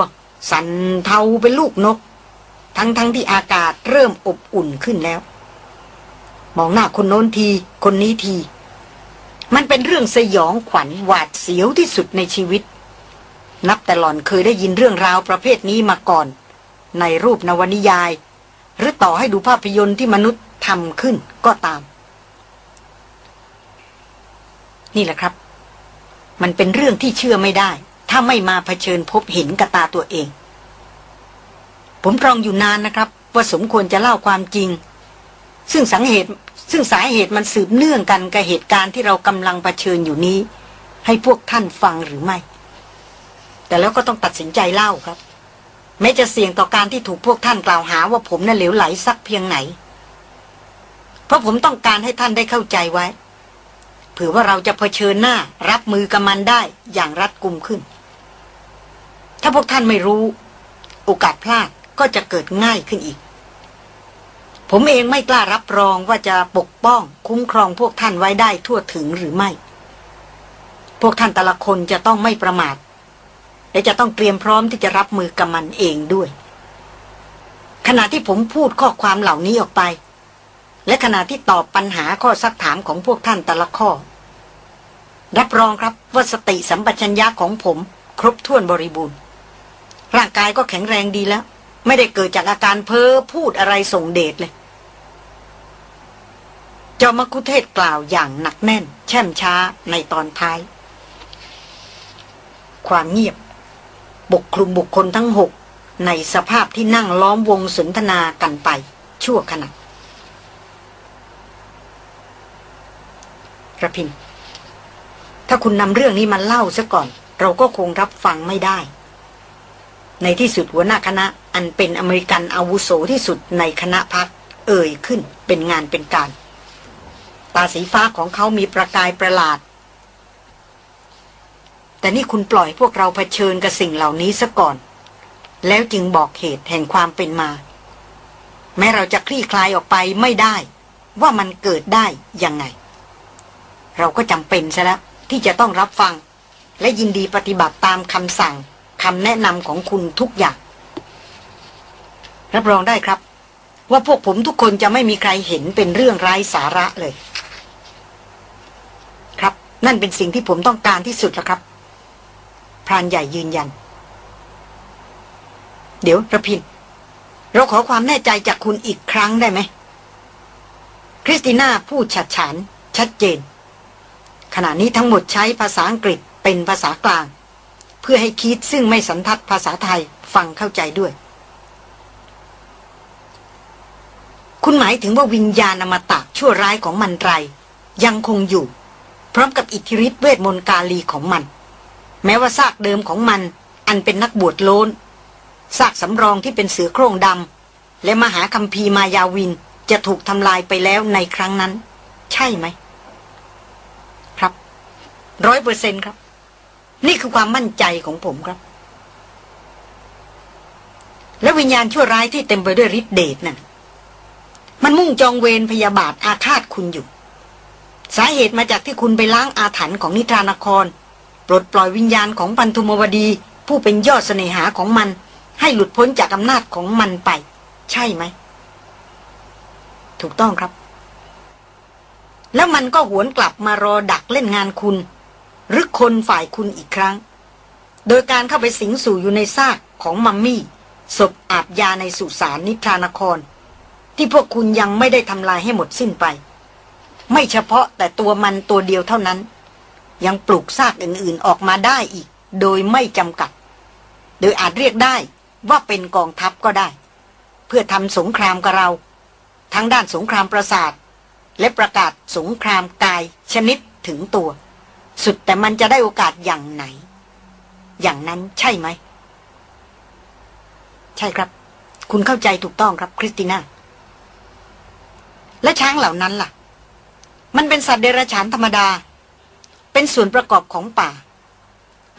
สันเทาเป็นลูกนก ทั้งทั้งที่อากาศเริ่มอบอุ่นขึ้นแล้ว มองหน้าคนโน้นที คนนี้ที มันเป็นเรื่องสยองขวัญหวาดเสียวที่สุดในชีวิต นับแต่หล่อนเคยได้ยินเรื่องราวประเภทนี้มาก่อน ในรูปนวนิยาย หรือต่อให้ดูภาพยนตร์ที่มนุษย์ทำขึ้นก็ตาม นี่แหละครับ มันเป็นเรื่องที่เชื่อไม่ได้ ถ้าไม่มาเผชิญพบเห็นกับตาตัวเอง ผมตรองอยู่นานนะครับ ว่าสมควรจะเล่าความจริง ซึ่งสังเหตุซึ่งสาเหตุมันสืบเนื่องกันกับเหตุการณ์ที่เรากำลังเผชิญอยู่นี้ ให้พวกท่านฟังหรือไม่ แต่แล้วก็ต้องตัดสินใจเล่าครับ แม้จะเสี่ยงต่อการที่ถูกพวกท่านกล่าวหาว่าผมน่ะเหลวไหลสักเพียงไหน เพราะผมต้องการให้ท่านได้เข้าใจไว้เผื่อว่าเราจะเผชิญหน้ารับมือกับมันได้อย่างรัดกุมขึ้น ถ้าพวกท่านไม่รู้ โอกาสพลาดก็จะเกิดง่ายขึ้นอีก ผมเองไม่กล้ารับรองว่าจะปกป้องคุ้มครองพวกท่านไว้ได้ทั่วถึงหรือไม่ พวกท่านแต่ละคนจะต้องไม่ประมาท และจะต้องเตรียมพร้อมที่จะรับมือกับมันเองด้วย ขณะที่ผมพูดข้อความเหล่านี้ออกไป และขณะที่ตอบปัญหาข้อซักถามของพวกท่านแต่ละข้อ รับรองครับว่าสติสัมปชัญญะของผม ครบถ้วนบริบูรณ์ ร่างกายก็แข็งแรงดีแล้ว ไม่ได้เกิดจากอาการเพ้อพูดอะไรส่งเดชเลยจอมคุเทศกล่าวอย่างหนักแน่น แช่มช้าในตอนท้าย ความเงียบปกคลุมบุคคลทั้งหก ในสภาพที่นั่งล้อมวงสนทนากันไป ชั่วขณะระพิน ถ้าคุณนำเรื่องนี้มาเล่าซะก่อน เราก็คงรับฟังไม่ได้ ในที่สุดหัวหน้าคณะ อันเป็นอเมริกันอาวุโสที่สุดในคณะพัก เอ่ยขึ้นเป็นงานเป็นการ ตาสีฟ้าของเขามีประกายประหลาด แต่นี่คุณปล่อยพวกเราเผชิญกับสิ่งเหล่านี้ซะก่อน แล้วจึงบอกเหตุแห่งความเป็นมา แม้เราจะคลี่คลายออกไปไม่ได้ ว่ามันเกิดได้ยังไง เราก็จำเป็นซะแล้วที่จะต้องรับฟัง และยินดีปฏิบัติตามคำสั่ง คำแนะนำของคุณทุกอย่าง รับรองได้ครับ ว่าพวกผมทุกคนจะไม่มีใครเห็นเป็นเรื่องไร้สาระเลย ครับ นั่นเป็นสิ่งที่ผมต้องการที่สุดแล้วครับพรานใหญ่ยืนยัน เดี๋ยวระพิน เราขอความแน่ใจจากคุณอีกครั้งได้ไหม คริสติน่าพูดฉัดฉาน ชัดเจน ขณะนี้ทั้งหมดใช้ภาษาอังกฤษเป็นภาษากลาง เพื่อให้คิดซึ่งไม่สันทัดภาษาไทยฟังเข้าใจด้วย คุณหมายถึงว่าวิญญาณอมตะชั่วร้ายของมันไร ยังคงอยู่ พร้อมกับอิทธิฤทธิเวทมนต์กาลีของมัน แม้ว่าซากเดิมของมัน อันเป็นนักบวชโลนซากสำรองที่เป็นเสือโคร่งดำและมหาคัมภีร์มายาวินจะถูกทำลายไปแล้วในครั้งนั้น ใช่ไหม ครับร้อยเปอร์เซ็นครับ นี่คือความมั่นใจของผมครับ และวิญญาณชั่วร้ายที่เต็มไปด้วยฤทธิเดชนั่นมันมุ่งจองเวรพยาบาทอาฆาตคุณอยู่ สาเหตุมาจากที่คุณไปล้างอาถรรพ์ของนิทรานคร ปลดปล่อยวิญญาณของปันธุมวดี ผู้เป็นยอดเสน่หาของมัน ให้หลุดพ้นจากอำนาจของมันไป ใช่ไหม ถูกต้องครับ แล้วมันก็หวนกลับมารอดักเล่นงานคุณ หรือคนฝ่ายคุณอีกครั้ง โดยการเข้าไปสิงสู่อยู่ในซากของมัมมี่ศพอาบยาในสุสานนิทรานคร ที่พวกคุณยังไม่ได้ทำลายให้หมดสิ้นไป ไม่เฉพาะแต่ตัวมันตัวเดียวเท่านั้น ยังปลูกซากอื่นๆออกมาได้อีก โดยไม่จำกัด โดยอาจเรียกได้ว่าเป็นกองทัพก็ได้ เพื่อทำสงครามกับเรา ทั้งด้านสงครามประสาท และประกาศสงครามกายชนิดถึงตัว สุดแต่มันจะได้โอกาสอย่างไหน อย่างนั้นใช่ไหม ใช่ครับ คุณเข้าใจถูกต้องครับคริสติน่าและช้างเหล่านั้นล่ะ มันเป็นสัตว์เดรัจฉานธรรมดา เป็นส่วนประกอบของป่า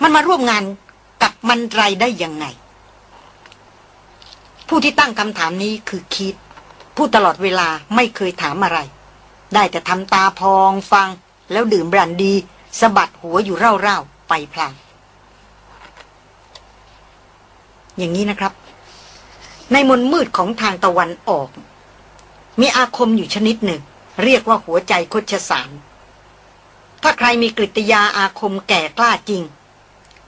มันมาร่วมงานกับมันไรได้ยังไง ผู้ที่ตั้งคำถามนี้คือคิดผู้ตลอดเวลาไม่เคยถามอะไร ได้แต่ทำตาพองฟังแล้วดื่มบรันดี สะบัดหัวอยู่เร่าๆไปพลางอย่างนี้นะครับ ในมนมืดของทางตะวันออก มีอาคมอยู่ชนิดหนึ่ง เรียกว่าหัวใจคดชสาร ถ้าใครมีกริยาอาคมแก่กล้าจริง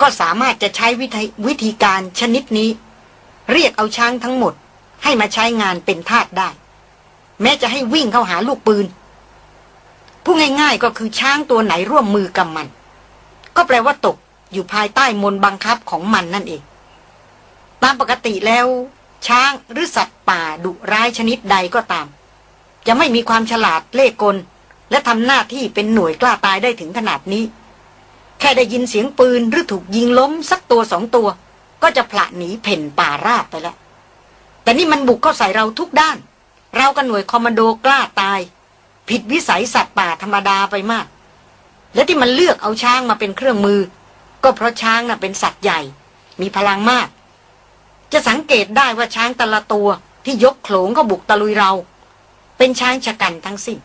ก็สามารถจะใช้วิธีวธีการชนิดนี้ เรียกเอาช้างทั้งหมด ให้มาใช้งานเป็นทาสได้ แม้จะให้วิ่งเข้าหาลูกปืน ผู้ง่ายๆก็คือช้างตัวไหนร่วมมือกับมัน ก็แปลว่าตกอยู่ภายใต้มนบังคับของมันนั่นเอง ตามปกติแล้ว ช้างหรือสัตว์ป่าดุร้ายชนิดใดก็ตาม จะไม่มีความฉลาดเล่กล และทำหน้าที่เป็นหน่วยกล้าตายได้ถึงขนาดนี้ แค่ได้ยินเสียงปืนหรือถูกยิงล้มสักตัวสองตัว ก็จะผละหนีเพ่นป่าราบไปแล้วแต่นี่มันบุกเข้าใส่เราทุกด้าน เรากับหน่วยคอมมานโดกล้าตาย ผิดวิสัยสัตว์ป่าธรรมดาไปมาก และที่มันเลือกเอาช้างมาเป็นเครื่องมือ ก็เพราะช้างน่ะเป็นสัตว์ใหญ่ มีพลังมาก จะสังเกตได้ว่าช้างแต่ละตัวที่ยกโขลงก็บุกตะลุยเรา เป็นช้างชะกันทั้งสิ้น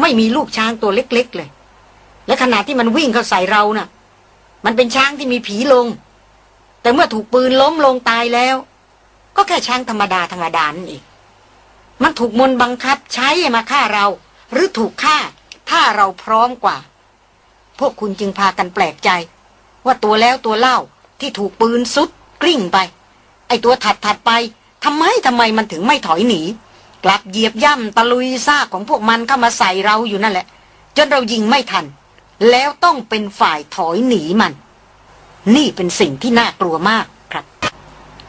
ไม่มีลูกช้างตัวเล็กๆเลย และขณะที่มันวิ่งเข้าใส่เราน่ะ มันเป็นช้างที่มีผีลง แต่เมื่อถูกปืนล้มลงตายแล้ว ก็แค่ช้างธรรมดาธรรมดานั่นเองมันถูกมนบังคับใช้มาฆ่าเรา หรือถูกฆ่า ถ้าเราพร้อมกว่า พวกคุณจึงพากันแปลกใจ ว่าตัวแล้วตัวเล่าที่ถูกปืนซุดกลิ้งไป ไอตัวถัดถัดไปทำไมทำไมมันถึงไม่ถอยหนี กลับเหยียบย่ำตะลุยซากของพวกมันเข้ามาใส่เราอยู่นั่นแหละ จนเรายิงไม่ทัน แล้วต้องเป็นฝ่ายถอยหนีมัน นี่เป็นสิ่งที่น่ากลัวมากครับ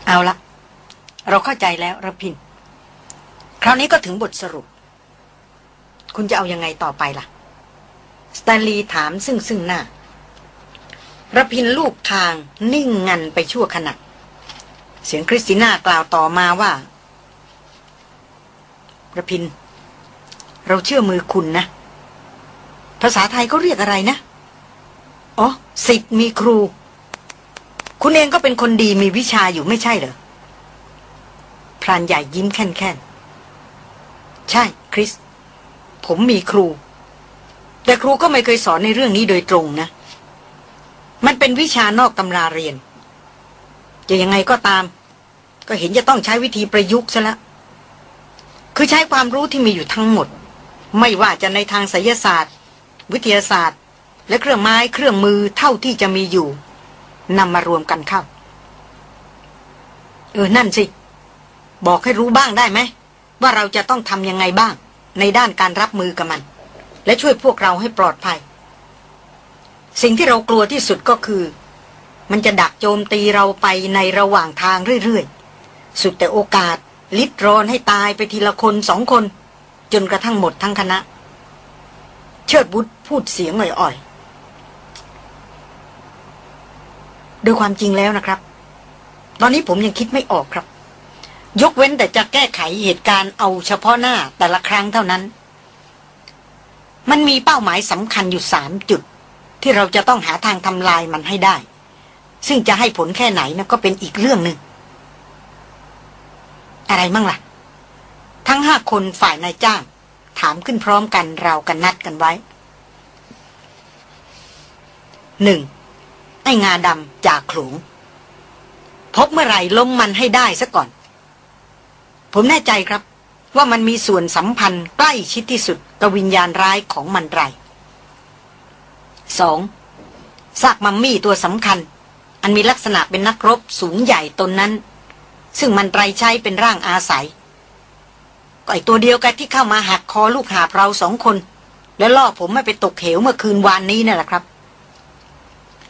เอาละเราเข้าใจแล้วระพิน คราวนี้ก็ถึงบทสรุป คุณจะเอายังไงต่อไปล่ะสแตนลีย์ถามซึ่งซึ่งหน้าระพินลูกทางนิ่งงันไปชั่วขณะ เสียงคริสติน่ากล่าวต่อมาว่าระพิน เราเชื่อมือคุณนะ ภาษาไทยก็เรียกอะไรนะ อ๋อสิทธิ์มีครู คุณเองก็เป็นคนดีมีวิชาอยู่ไม่ใช่เหรอ พรานใหญ่ยิ้มแค่นๆใช่ คริส ผมมีครู แต่ครูก็ไม่เคยสอนในเรื่องนี้โดยตรงนะ มันเป็นวิชานอกตำราเรียน จะยังไงก็ตาม ก็เห็นจะต้องใช้วิธีประยุกต์ซะแล้วคือใช้ความรู้ที่มีอยู่ทั้งหมด ไม่ว่าจะในทางไสยศาสตร์ วิทยาศาสตร์ และเครื่องไม้เครื่องมือเท่าที่จะมีอยู่นำมารวมกันเข้า เออ นั่นสิ บอกให้รู้บ้างได้ไหม ว่าเราจะต้องทำยังไงบ้าง ในด้านการรับมือกับมัน และช่วยพวกเราให้ปลอดภัย สิ่งที่เรากลัวที่สุดก็คือ มันจะดักโจมตีเราไปในระหว่างทางเรื่อยๆ สุดแต่โอกาส ลิดรอนให้ตายไปทีละคนสองคน จนกระทั่งหมดทั้งคณะ เชิดบุตรพูดเสียงอ่อยๆโดยความจริงแล้วนะครับ ตอนนี้ผมยังคิดไม่ออกครับ ยกเว้นแต่จะแก้ไขเหตุการณ์เอาเฉพาะหน้าแต่ละครั้งเท่านั้น มันมีเป้าหมายสำคัญอยู่สามจุด ที่เราจะต้องหาทางทำลายมันให้ได้ ซึ่งจะให้ผลแค่ไหนนะก็เป็นอีกเรื่องหนึ่งอะไรมั่งล่ะ ทั้งห้าคนฝ่ายนายจ้าง ถามขึ้นพร้อมกันเรากันนัดกันไว้หนึ่งไอ้งาดำจากขลุงพบเมื่อไหร่ล้มมันให้ได้ซะก่อน ผมแน่ใจครับ ว่ามันมีส่วนสัมพันธ์ใกล้ชิดที่สุดกับวิญญาณร้ายของมันไรสองซากมัมมี่ตัวสำคัญ อันมีลักษณะเป็นนักรบสูงใหญ่ตนนั้น ซึ่งมันไรใช้เป็นร่างอาศัยก็ไอตัวเดียวกันที่เข้ามาหักคอลูกหาเราสองคน แล้วล่อผมไม่ไปตกเหวเมื่อคืนวานนี้นั่นแหละครับ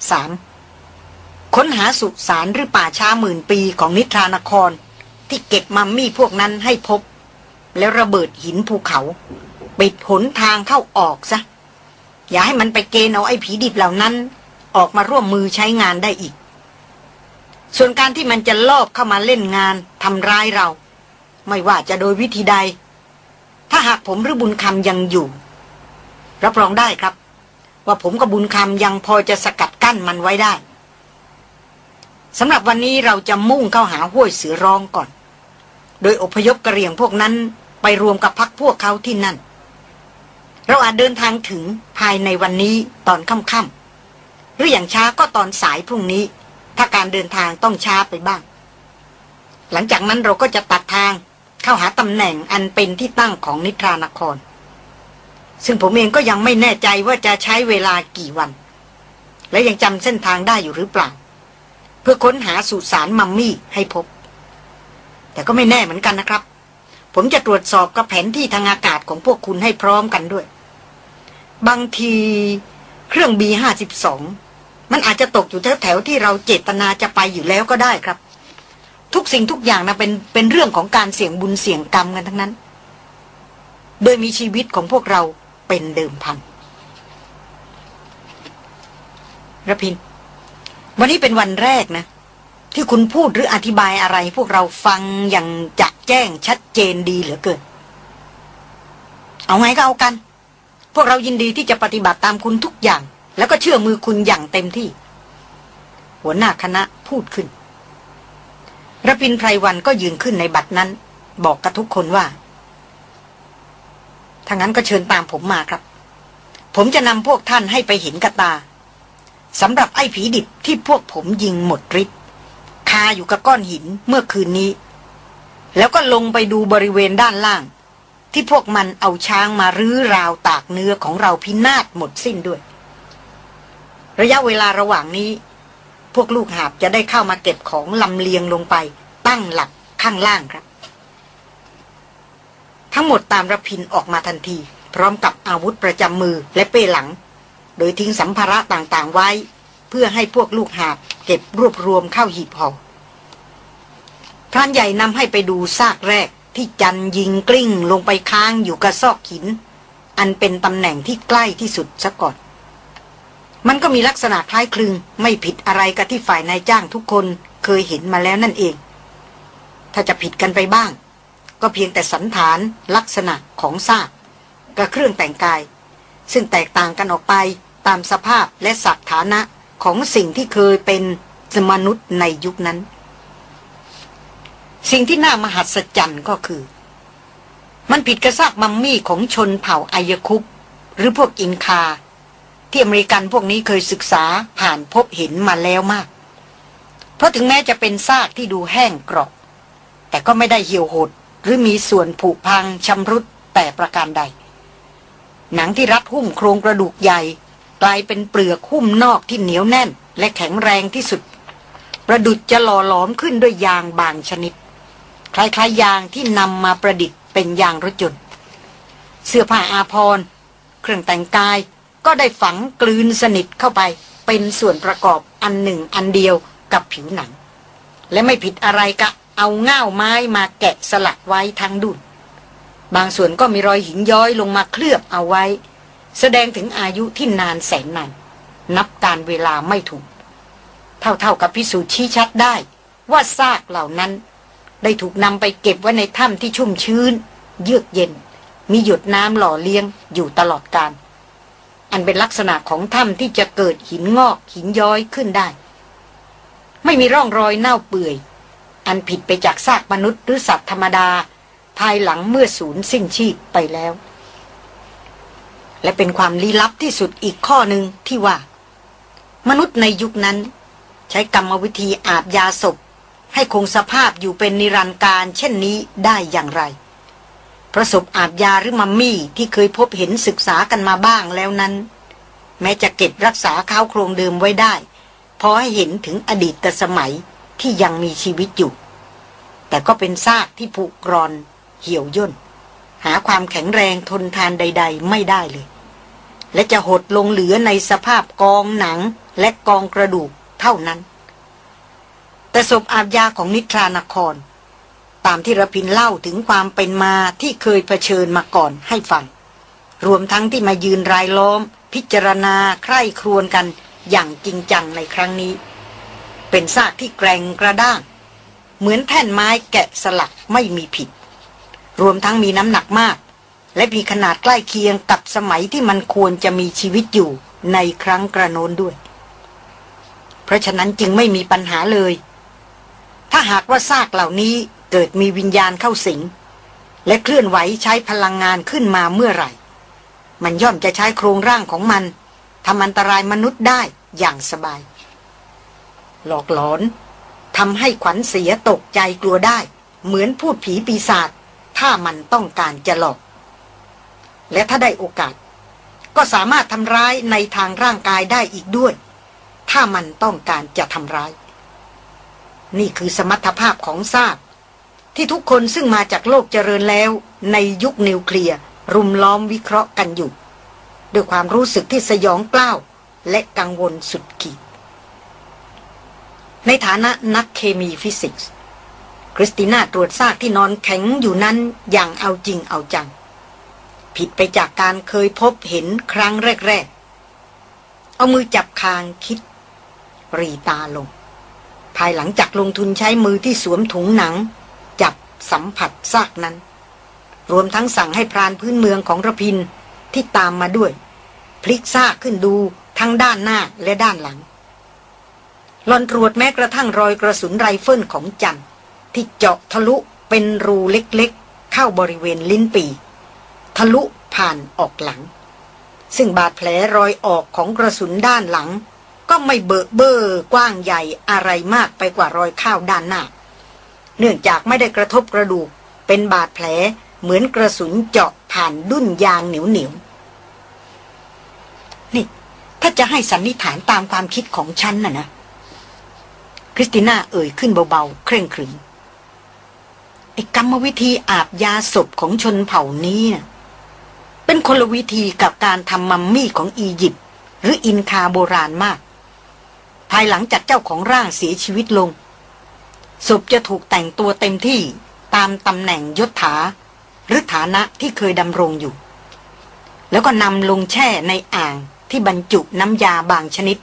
สามค้นหาสุสานหรือป่าช้าหมื่นปีของนิทรานคร ที่เก็บมัมมี่พวกนั้นให้พบ แล้วระเบิดหินภูเขาปิดหนทางเข้าออกซะ อย่าให้มันไปเกณฑ์เอาไอ้ผีดิบเหล่านั้น ออกมาร่วมมือใช้งานได้อีก ส่วนการที่มันจะลอบเข้ามาเล่นงานทำร้ายเรา ไม่ว่าจะโดยวิธีใด ถ้าหากผมหรือบุญคำยังอยู่ รับรองได้ครับ ว่าผมกับบุญคำยังพอจะสกัดกั้นมันไว้ได้สำหรับวันนี้เราจะมุ่งเข้าหาห้วยเสือร้องก่อน โดยอพยพกระเหรี่ยงพวกนั้นไปรวมกับพักพวกเขาที่นั่น เราอาจเดินทางถึงภายในวันนี้ตอนค่ำๆหรืออย่างช้าก็ตอนสายพรุ่งนี้ ถ้าการเดินทางต้องช้าไปบ้าง หลังจากนั้นเราก็จะตัดทางเข้าหาตำแหน่งอันเป็นที่ตั้งของนิทรานคร ซึ่งผมเองก็ยังไม่แน่ใจว่าจะใช้เวลากี่วัน และยังจำเส้นทางได้อยู่หรือเปล่า เพื่อค้นหาสุสานมัมมี่ให้พบ แต่ก็ไม่แน่เหมือนกันนะครับ ผมจะตรวจสอบกับแผนที่ทางอากาศของพวกคุณให้พร้อมกันด้วย บางทีเครื่องบีห้าสิบสองมันอาจจะตกอยู่แถวๆที่เราเจตนาจะไปอยู่แล้วก็ได้ครับ ทุกสิ่งทุกอย่างนะเป็นเป็นเรื่องของการเสี่ยงบุญเสี่ยงกรรมกันทั้งนั้น โดยมีชีวิตของพวกเราเป็นเดิมพันระพิน วันนี้เป็นวันแรกนะ ที่คุณพูดหรืออธิบายอะไร พวกเราฟังอย่างจัดแจ้งชัดเจนดีเหลือเกิน เอาไงก็เอากัน พวกเรายินดีที่จะปฏิบัติตามคุณทุกอย่าง แล้วก็เชื่อมือคุณอย่างเต็มที่ หัวหน้าคณะพูดขึ้นระพินไพรวันก็ยืนขึ้นในบัตรนั้น บอกกับทุกคนว่าถ้างั้นก็เชิญตามผมมาครับ ผมจะนำพวกท่านให้ไปเห็นกระตาสำหรับไอ้ผีดิบที่พวกผมยิงหมดฤทธิ์ คาอยู่กับก้อนหินเมื่อคืนนี้ แล้วก็ลงไปดูบริเวณด้านล่าง ที่พวกมันเอาช้างมารื้อราวตากเนื้อของเราพินาศหมดสิ้นด้วย ระยะเวลาระหว่างนี้ พวกลูกหาบจะได้เข้ามาเก็บของลำเลียงลงไป ตั้งหลักข้างล่างครับ ทั้งหมดตามระพินออกมาทันที พร้อมกับอาวุธประจำมือและเป้หลัง โดยทิ้งสัมภาระต่างๆไว้ เพื่อให้พวกลูกหาบเก็บรวบรวมเข้าหีบห่อพรานใหญ่นำให้ไปดูซากแรกที่จันยิงกลิ้งลงไปค้างอยู่กับซอกหิน อันเป็นตำแหน่งที่ใกล้ที่สุดซะก่อน มันก็มีลักษณะคล้ายคลึง ไม่ผิดอะไรกับที่ฝ่ายนายจ้างทุกคนเคยเห็นมาแล้วนั่นเอง ถ้าจะผิดกันไปบ้าง ก็เพียงแต่สันฐานลักษณะของซากกับเครื่องแต่งกาย ซึ่งแตกต่างกันออกไปตามสภาพและสักฐานะ ของสิ่งที่เคยเป็นมนุษย์ในยุคนั้น สิ่งที่น่ามหัศจรรย์ก็คือ มันผิดกระซากมัมมี่ของชนเผ่าอายคุปหรือพวกอินคา ที่อเมริกันพวกนี้เคยศึกษาผ่านพบเห็นมาแล้วมาก เพราะถึงแม้จะเป็นซากที่ดูแห้งกรอบแต่ก็ไม่ได้เหี่ยวหดหรือมีส่วนผุพังชำรุดแต่ประการใด หนังที่รัดหุ้มโครงกระดูกใหญ่ กลายเป็นเปลือกหุ้มนอกที่เหนียวแน่น และแข็งแรงที่สุด ประดุดจะหล่อหลอมขึ้นด้วยยางบางชนิด คล้ายๆยางที่นำมาประดิษฐ์เป็นยางรถยนต์เสื้อผ้าอาภรณ์เครื่องแต่งกายก็ได้ฝังกลืนสนิทเข้าไป เป็นส่วนประกอบอันหนึ่งอันเดียวกับผิวหนัง และไม่ผิดอะไรกะเอาง่าวไม้มาแกะสลักไว้ทั้งดุนบางส่วนก็มีรอยหินย้อยลงมาเคลือบเอาไว้ แสดงถึงอายุที่นานแสนนาน นับการเวลาไม่ถูก เท่าๆกับพิสูจน์ชี้ชัดได้ ว่าซากเหล่านั้น ได้ถูกนำไปเก็บไว้ในถ้ำที่ชุ่มชื้น เยือกเย็น มีหยดน้ำหล่อเลี้ยงอยู่ตลอดกาลอันเป็นลักษณะของถ้ำที่จะเกิดหินงอกหินย้อยขึ้นได้ ไม่มีร่องรอยเน่าเปื่อย อันผิดไปจากซากมนุษย์หรือสัตว์ธรรมดา ภายหลังเมื่อสูญสิ้นชีพไปแล้ว และเป็นความลี้ลับที่สุดอีกข้อหนึ่งที่ว่า มนุษย์ในยุคนั้น ใช้กรรมวิธีอาบยาศพ ให้คงสภาพอยู่เป็นนิรันดร์การเช่นนี้ได้อย่างไรประสบอาบยาหรือมัมมี่ที่เคยพบเห็นศึกษากันมาบ้างแล้วนั้น แม้จะเก็บรักษาข้าวโครงเดิมไว้ได้พอให้เห็นถึงอดีตสมัยที่ยังมีชีวิตอยู่ แต่ก็เป็นซากที่ผุกรอน เหี่ยวย่น หาความแข็งแรงทนทานใด ๆ ไม่ได้เลย และจะหดลงเหลือในสภาพกองหนังและกองกระดูกเท่านั้น แต่ศพอาบยาของนิทรานคร ตามที่ระพินเล่าถึงความเป็นมาที่เคยเผชิญมาก่อนให้ฟัง รวมทั้งที่มายืนรายล้อม พิจารณาใคร่ครวญกันอย่างจริงจังในครั้งนี้ เป็นซากที่แกร่งกระด้าง เหมือนแท่นไม้แกะสลักไม่มีผิด รวมทั้งมีน้ำหนักมาก และมีขนาดใกล้เคียงกับสมัยที่มันควรจะมีชีวิตอยู่ในครั้งกระโนนด้วย เพราะฉะนั้นจึงไม่มีปัญหาเลย ถ้าหากว่าซากเหล่านี้เกิดมีวิญญาณเข้าสิง และเคลื่อนไหวใช้พลังงานขึ้นมาเมื่อไหร่ มันย่อมจะใช้โครงร่างของมันทำอันตรายมนุษย์ได้อย่างสบาย หลอกหลอนทำให้ขวัญเสียตกใจกลัวได้ เหมือนพูดผีปีศาจถ้ามันต้องการจะหลอก และถ้าได้โอกาส ก็สามารถทำร้ายในทางร่างกายได้อีกด้วย ถ้ามันต้องการจะทำร้าย นี่คือสมรรถภาพของซากที่ทุกคนซึ่งมาจากโลกเจริญแล้ว ในยุคนิวเคลียร์รุมล้อมวิเคราะห์กันอยู่ ด้วยความรู้สึกที่สยองเกล้า และกังวลสุดขีด ในฐานะนักเคมีฟิสิกส์ คริสติน่าตรวจซากที่นอนแข็งอยู่นั้นอย่างเอาจริงเอาจัง ผิดไปจากการเคยพบเห็นครั้งแรก ๆ เอามือจับคางคิด รีตาลง ภายหลังจากลงทุนใช้มือที่สวมถุงหนัง จับสัมผัสซากนั้น รวมทั้งสั่งให้พรานพื้นเมืองของระพินที่ตามมาด้วย พลิกซากขึ้นดูทั้งด้านหน้าและด้านหลังลอนตรวจแม้กระทั่งรอยกระสุนไรเฟิลของจันที่เจาะทะลุเป็นรูเล็กๆ เข้าบริเวณลิ้นปี ทะลุผ่านออกหลัง ซึ่งบาดแผลรอยออกของกระสุนด้านหลัง ก็ไม่เบอะเบ้อกว้างใหญ่อะไรมากไปกว่ารอยข้าวด้านหน้า เนื่องจากไม่ได้กระทบกระดูก เป็นบาดแผลเหมือนกระสุนเจาะผ่านดุ้นยางเหนียวเหนียวนี่ ถ้าจะให้สันนิษฐานตามความคิดของฉันน่ะนะคริสติน่าเอ่ยขึ้นเบาๆ เคร่งครึมไอ้กรรมวิธีอาบยาศพของชนเผ่านี้นะ เป็นคนละวิธีกับการทำมัมมี่ของอียิปต์หรืออินคาโบราณมาก ภายหลังจากเจ้าของร่างเสียชีวิตลง ศพจะถูกแต่งตัวเต็มที่ตามตำแหน่งยศถา หรือฐานะที่เคยดำรงอยู่ แล้วก็นำลงแช่ในอ่างที่บรรจุน้ำยาบางชนิด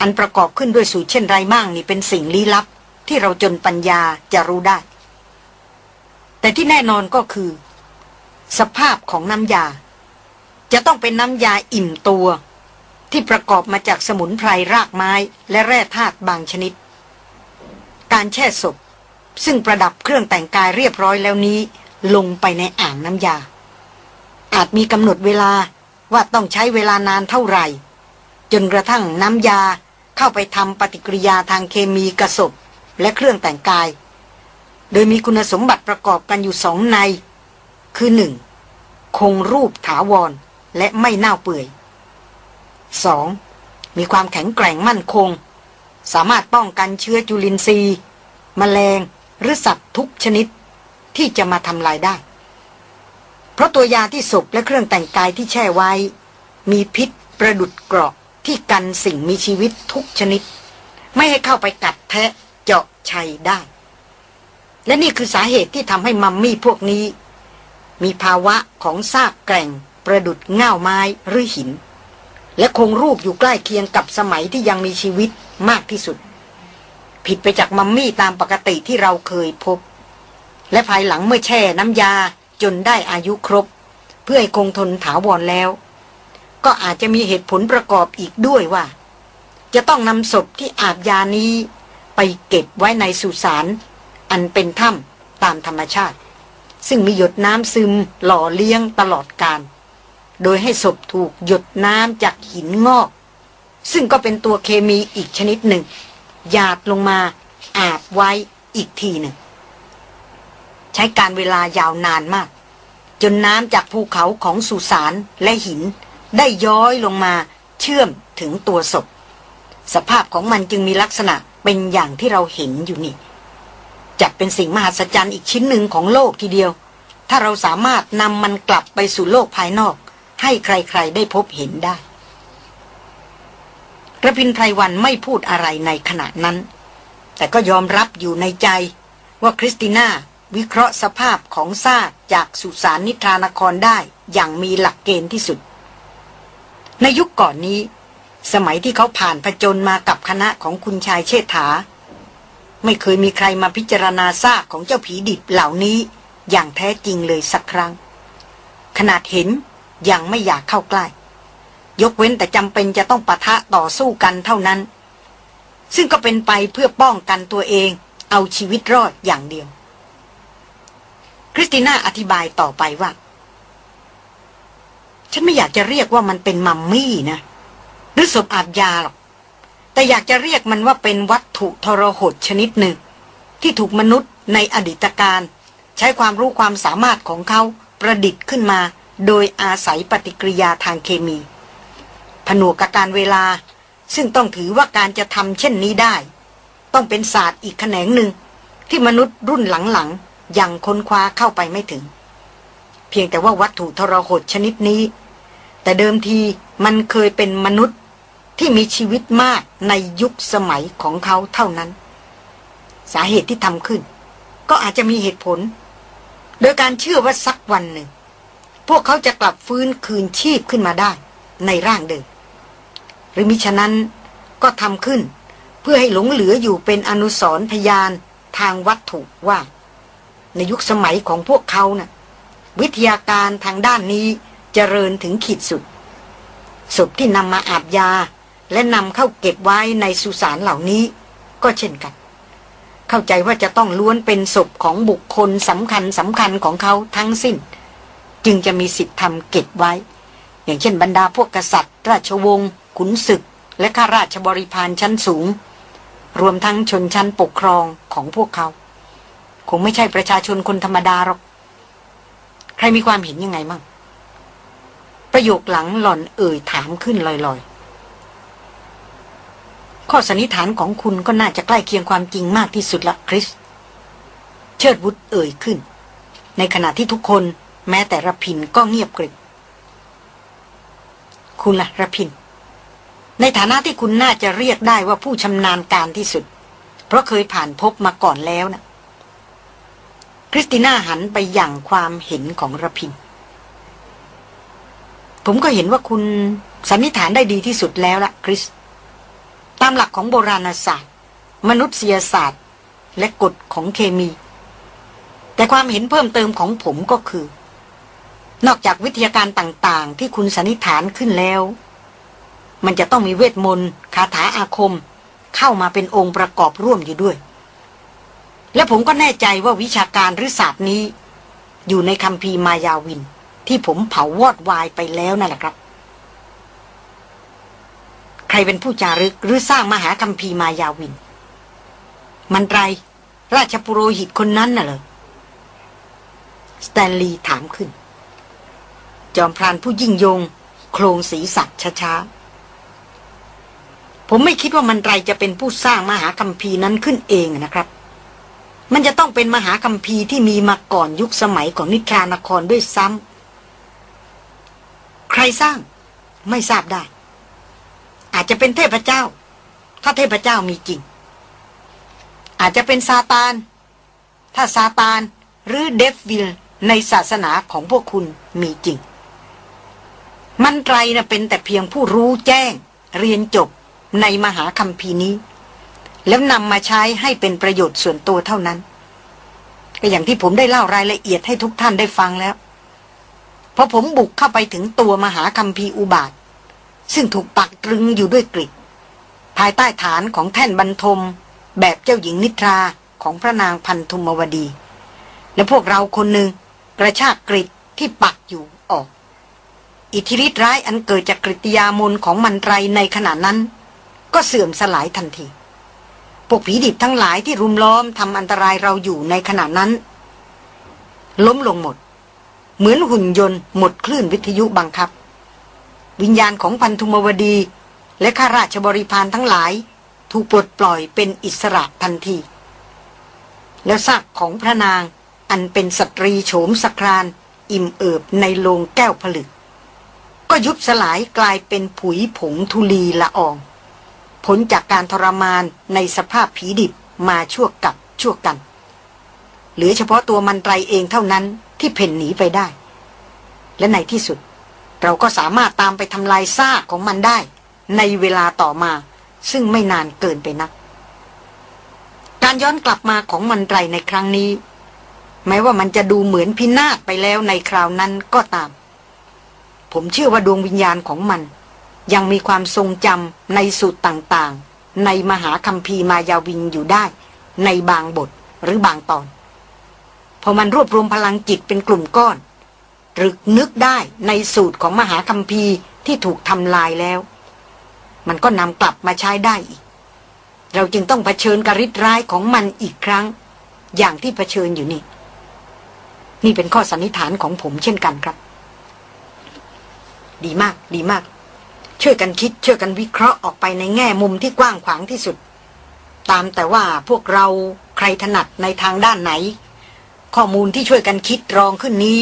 อันประกอบขึ้นด้วยสูตรเช่นไรบ้างนี่เป็นสิ่งลี้ลับ ที่เราจนปัญญาจะรู้ได้ แต่ที่แน่นอนก็คือ สภาพของน้ำยา จะต้องเป็นน้ำยาอิ่มตัว ที่ประกอบมาจากสมุนไพรรากไม้และแร่ธาตุบางชนิด การแช่ศพ ซึ่งประดับเครื่องแต่งกายเรียบร้อยแล้วนี้ ลงไปในอ่างน้ำยา อาจมีกำหนดเวลาว่าต้องใช้เวลานานเท่าไหร่ จนกระทั่งน้ำยาเข้าไปทำปฏิกิริยาทางเคมีกระสบและเครื่องแต่งกาย โดยมีคุณสมบัติประกอบกันอยู่สองใน คือหนึ่งคงรูปถาวร และไม่เน่าเปื่อย 2. มีความแข็งแกร่งมั่นคง สามารถป้องกันเชื้อจุลินทรีย์แมลงหรือสัตว์ทุกชนิดที่จะมาทำลายได้ เพราะตัวยาที่ศพและเครื่องแต่งกายที่แช่ไว้ มีพิษประดุดเกราะที่กันสิ่งมีชีวิตทุกชนิด ไม่ให้เข้าไปกัดแทะเจาะชัยได้ และนี่คือสาเหตุที่ทำให้มัมมี่พวกนี้ มีภาวะของซากแกร่ง ประดุดเง่าไม้หรือหิน และคงรูปอยู่ใกล้เคียงกับสมัยที่ยังมีชีวิตมากที่สุด ผิดไปจากมัมมี่ตามปกติที่เราเคยพบ และภายหลังเมื่อแช่น้ำยาจนได้อายุครบ เพื่อให้คงทนถาวรแล้ว ก็อาจจะมีเหตุผลประกอบอีกด้วยว่า จะต้องนำศพที่อาบยานี้ไปเก็บไว้ในสุสานอันเป็นถ้ำตามธรรมชาติ ซึ่งมีหยดน้ำซึมหล่อเลี้ยงตลอดการ โดยให้ศพถูกหยดน้ำจากหินงอก ซึ่งก็เป็นตัวเคมีอีกชนิดหนึ่ง หยาดลงมาอาบไว้อีกทีหนึ่ง ใช้การเวลายาวนานมาก จนน้ำจากภูเขาของสุสานและหิน ได้ย้อยลงมาเชื่อมถึงตัวศพ สภาพของมันจึงมีลักษณะเป็นอย่างที่เราเห็นอยู่นี่ จัดเป็นสิ่งมหัศจรรย์อีกชิ้นหนึ่งของโลกทีเดียว ถ้าเราสามารถนำมันกลับไปสู่โลกภายนอก ให้ใครๆได้พบเห็นได้กระพินไพรวันไม่พูดอะไรในขณะนั้น แต่ก็ยอมรับอยู่ในใจว่าคริสติน่าวิเคราะห์สภาพของซากจากสุสานนิทรานครได้อย่างมีหลักเกณฑ์ที่สุด ในยุคก่อนนี้ สมัยที่เขาผ่านผจญมากับคณะของคุณชายเชษฐา ไม่เคยมีใครมาพิจารณาซากของเจ้าผีดิบเหล่านี้อย่างแท้จริงเลยสักครั้ง ขนาดเห็นยังไม่อยากเข้าใกล้ ยกเว้นแต่จำเป็นจะต้องปะทะต่อสู้กันเท่านั้น ซึ่งก็เป็นไปเพื่อป้องกันตัวเอง เอาชีวิตรอดอย่างเดียว คริสติน่าอธิบายต่อไปว่า ฉันไม่อยากจะเรียกว่ามันเป็นมัมมี่นะ หรือศพอาบยาหรอก แต่อยากจะเรียกมันว่าเป็นวัตถุทรหดชนิดหนึ่ง ที่ถูกมนุษย์ในอดีตการ ใช้ความรู้ความสามารถของเขาประดิษฐ์ขึ้นมา โดยอาศัยปฏิกิริยาทางเคมี ผนวกกับการเวลา ซึ่งต้องถือว่าการจะทำเช่นนี้ได้ ต้องเป็นศาสตร์อีกแขนงหนึ่ง ที่มนุษย์รุ่นหลังๆยังค้นคว้าเข้าไปไม่ถึง เพียงแต่ว่าวัตถุทรหดชนิดนี้ แต่เดิมทีมันเคยเป็นมนุษย์ ที่มีชีวิตมากในยุคสมัยของเขาเท่านั้น สาเหตุที่ทำขึ้น ก็อาจจะมีเหตุผล โดยการเชื่อว่าสักวันหนึ่ง พวกเขาจะกลับฟื้นคืนชีพขึ้นมาได้ ในร่างเดิมหรือมิฉะนั้นก็ทำขึ้น เพื่อให้หลงเหลืออยู่เป็นอนุสรณ์พยานทางวัตถุว่า ในยุคสมัยของพวกเขานะ่ะวิทยาการทางด้านนี้เจริญถึงขีดสุดศพที่นำมาอาบยา และนำเข้าเก็บไว้ในสุสานเหล่านี้ ก็เช่นกัน เข้าใจว่าจะต้องล้วนเป็นศพของบุคคลสำคัญสำคัญของเขาทั้งสิ้น จึงจะมีสิทธิ์ทำเก็บไว้ อย่างเช่นบรรดาพวกกษัตริย์ ราชวงศ์ขุนศึก และข้าราชบริพารชั้นสูง รวมทั้งชนชั้นปกครองของพวกเขา คงไม่ใช่ประชาชนคนธรรมดาหรอก ใครมีความเห็นยังไงมั่งประโยคหลังหล่อนเอ่ยถามขึ้นลอยๆ ข้อสันนิษฐานของคุณก็น่าจะใกล้เคียงความจริงมากที่สุดละคริส เชิดวุฒเอ่ยขึ้น ในขณะที่ทุกคนแม้แต่ระพินก็เงียบกริบ คุณละ่ะระพิน ในฐานะที่คุณน่าจะเรียกได้ว่าผู้ชำนาญการที่สุด เพราะเคยผ่านพบมาก่อนแล้วนะคริสติน่าหันไปอย่างความเห็นของระพิน ผมก็เห็นว่าคุณสันนิษฐานได้ดีที่สุดแล้วละคริส ตามหลักของโบราณศาสตร์ มนุษยศาสตร์ และกฎของเคมี แต่ความเห็นเพิ่มเติมของผมก็คือ นอกจากวิทยาการต่างๆ ที่คุณสันนิษฐานขึ้นแล้ว มันจะต้องมีเวทมนต์คาถาอาคม เข้ามาเป็นองค์ประกอบร่วมอยู่ด้วย และผมก็แน่ใจว่าวิชาการหรือศาสตร์นี้ อยู่ในคัมภีร์มายาวิน ที่ผมเผาวอดวายไปแล้วนั่นแหละครับ ใครเป็นผู้จารึกหรือสร้างมหาคัมภีร์มายาวิน มันไร ราชปุโรหิตคนนั้นน่ะเหรอสแตนลีย์ถามขึ้น จอมพรานผู้ยิ่งยง โครงศีรษะช้าๆ ผมไม่คิดว่ามันไรจะเป็นผู้สร้างมหาคัมภีร์นั้นขึ้นเองนะครับ มันจะต้องเป็นมหาคัมภีร์ที่มีมาก่อนยุคสมัยของนิทรานครด้วยซ้ำใครสร้างไม่ทราบได้ อาจจะเป็นเทพเจ้า ถ้าเทพเจ้ามีจริง อาจจะเป็นซาตาน ถ้าซาตานหรือเดฟวิลในศาสนาของพวกคุณมีจริง มันไตรนะเป็นแต่เพียงผู้รู้แจ้ง เรียนจบในมหาคัมภีร์นี้ แล้วนำมาใช้ให้เป็นประโยชน์ส่วนตัวเท่านั้น ก็อย่างที่ผมได้เล่ารายละเอียดให้ทุกท่านได้ฟังแล้วพอผมบุกเข้าไปถึงตัวมหาคัมภีร์อุบาท ซึ่งถูกปักตรึงอยู่ด้วยกริดภายใต้ฐานของแท่นบรรทม แบบเจ้าหญิงนิทราของพระนางพันธุมวดี และพวกเราคนหนึ่งกระชากกริดที่ปักอยู่ออก อิทธิฤทธิ์ร้ายอันเกิดจากกริยามนของมันไรในขณะนั้น ก็เสื่อมสลายทันทีพวกผีดิบทั้งหลายที่รุมล้อมทำอันตรายเราอยู่ในขณะนั้น ล้มลงหมด เหมือนหุ่นยนต์หมดคลื่นวิทยุบังคับ วิญญาณของพันธุมวดี และข้าราชบริพารทั้งหลาย ถูกปลดปล่อยเป็นอิสระทันที แล้วซากของพระนางอันเป็นสตรีโฉมสคราน อิ่มเอิบในโลงแก้วผลึก ก็ยุบสลายกลายเป็นผุยผงทุลีละออง ผลจากการทรมานในสภาพผีดิบมาชั่วกับชั่วกัน เหลือเฉพาะตัวมันไตรเองเท่านั้นที่เพ่นหนีไปได้ และในที่สุด เราก็สามารถตามไปทำลายซากของมันได้ ในเวลาต่อมา ซึ่งไม่นานเกินไปนัก การย้อนกลับมาของมันไตรในครั้งนี้ แม้ว่ามันจะดูเหมือนพินาศไปแล้วในคราวนั้นก็ตาม ผมเชื่อว่าดวงวิญญาณของมัน ยังมีความทรงจำในสูตรต่างๆ ในมหาคัมภีร์มายาวินอยู่ได้ ในบางบทหรือบางตอน พอมันรวบรวมพลังจิตเป็นกลุ่มก้อน หรือนึกได้ในสูตรของมหาคัมภีร์ที่ถูกทำลายแล้ว มันก็นำกลับมาใช้ได้อีก เราจึงต้องเผชิญกริดร้ายของมันอีกครั้ง อย่างที่เผชิญอยู่นี่ นี่เป็นข้อสันนิษฐานของผมเช่นกันครับ ดีมาก ดีมาก ช่วยกันคิด ช่วยกันวิเคราะห์ออกไปในแง่มุมที่กว้างขวางที่สุด ตามแต่ว่าพวกเราใครถนัดในทางด้านไหน ข้อมูลที่ช่วยกันคิดรองขึ้นนี้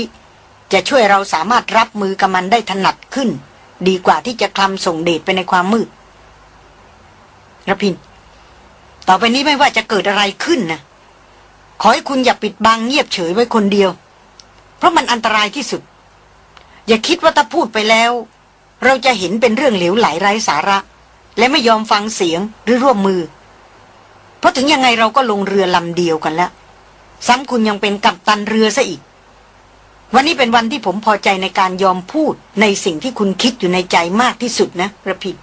จะช่วยเราสามารถรับมือกับมันได้ถนัดขึ้น ดีกว่าที่จะคลำส่งเดชไปในความมืดระพิน ต่อไปนี้ไม่ว่าจะเกิดอะไรขึ้นนะขอให้คุณอย่าปิดบังเงียบเฉยไว้คนเดียว เพราะมันอันตรายที่สุด อย่าคิดว่าถ้าพูดไปแล้ว เราจะเห็นเป็นเรื่องเหลวไหลไร้สาระ และไม่ยอมฟังเสียงหรือร่วมมือ เพราะถึงยังไงเราก็ลงเรือลำเดียวกันแล้ว ซ้ำคุณยังเป็นกัปตันเรือซะอีก วันนี้เป็นวันที่ผมพอใจในการยอมพูดในสิ่งที่คุณคิดอยู่ในใจมากที่สุดนะระพิด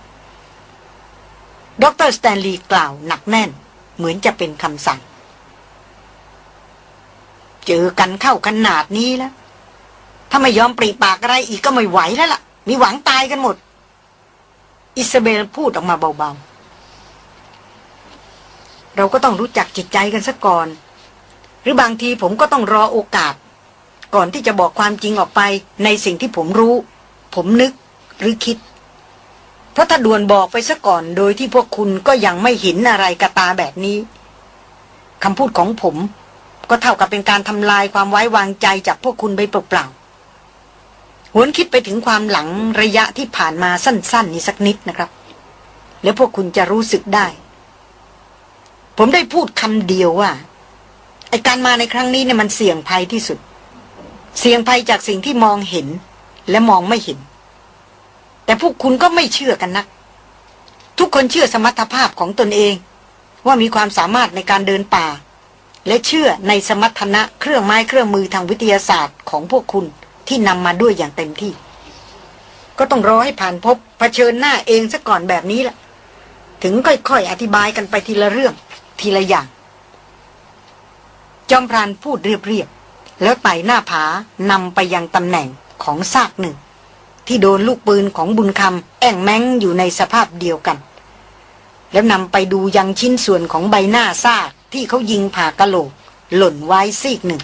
ดรสแตนลีย์กล่าวหนักแน่น เหมือนจะเป็นคำสั่ง เจอกันเข้าขนาดนี้แล้ว ถ้าไม่ยอมปรีปากอะไรอีกก็ไม่ไหวแล้วล่ะ มีหวังตายกันหมด อิซาเบลพูดออกมาเบาๆ เราก็ต้องรู้จักจิตใจกันซะก่อน หรือบางทีผมก็ต้องรอโอกาส ก่อนที่จะบอกความจริงออกไปในสิ่งที่ผมรู้ ผมนึกหรือคิด เพราะถ้าด่วนบอกไปซะก่อนโดยที่พวกคุณก็ยังไม่เห็นอะไรกระตาแบบนี้คำพูดของผม ก็เท่ากับเป็นการทำลายความไว้วางใจจากพวกคุณไปเปล่าๆหวนคิดไปถึงความหลังระยะที่ผ่านมาสั้น ๆ นี้สักนิดนะครับ แล้วพวกคุณจะรู้สึกได้ ผมได้พูดคำเดียวว่าไอการมาในครั้งนี้เนี่ยมันเสี่ยงภัยที่สุด เสี่ยงภัยจากสิ่งที่มองเห็นและมองไม่เห็น แต่พวกคุณก็ไม่เชื่อกันนัก ทุกคนเชื่อสมรรถภาพของตนเอง ว่ามีความสามารถในการเดินป่า และเชื่อในสมรรถนะเครื่องไม้เครื่องมือทางวิทยาศาสตร์ของพวกคุณที่นำมาด้วยอย่างเต็มที่ ก็ต้องรอให้ผ่านพบเผชิญหน้าเองซะก่อนแบบนี้ละถึงค่อยๆอธิบายกันไปทีละเรื่อง ทีละอย่าง จอมพรานพูดเรียบๆ แล้วไต่หน้าผานำไปยังตำแหน่งของซากหนึ่ง ที่โดนลูกปืนของบุญคำแอ่งแมงอยู่ในสภาพเดียวกัน แล้วนำไปดูยังชิ้นส่วนของใบหน้าซากที่เขายิงผ่ากะโหลก หล่นไว้ซีกหนึ่ง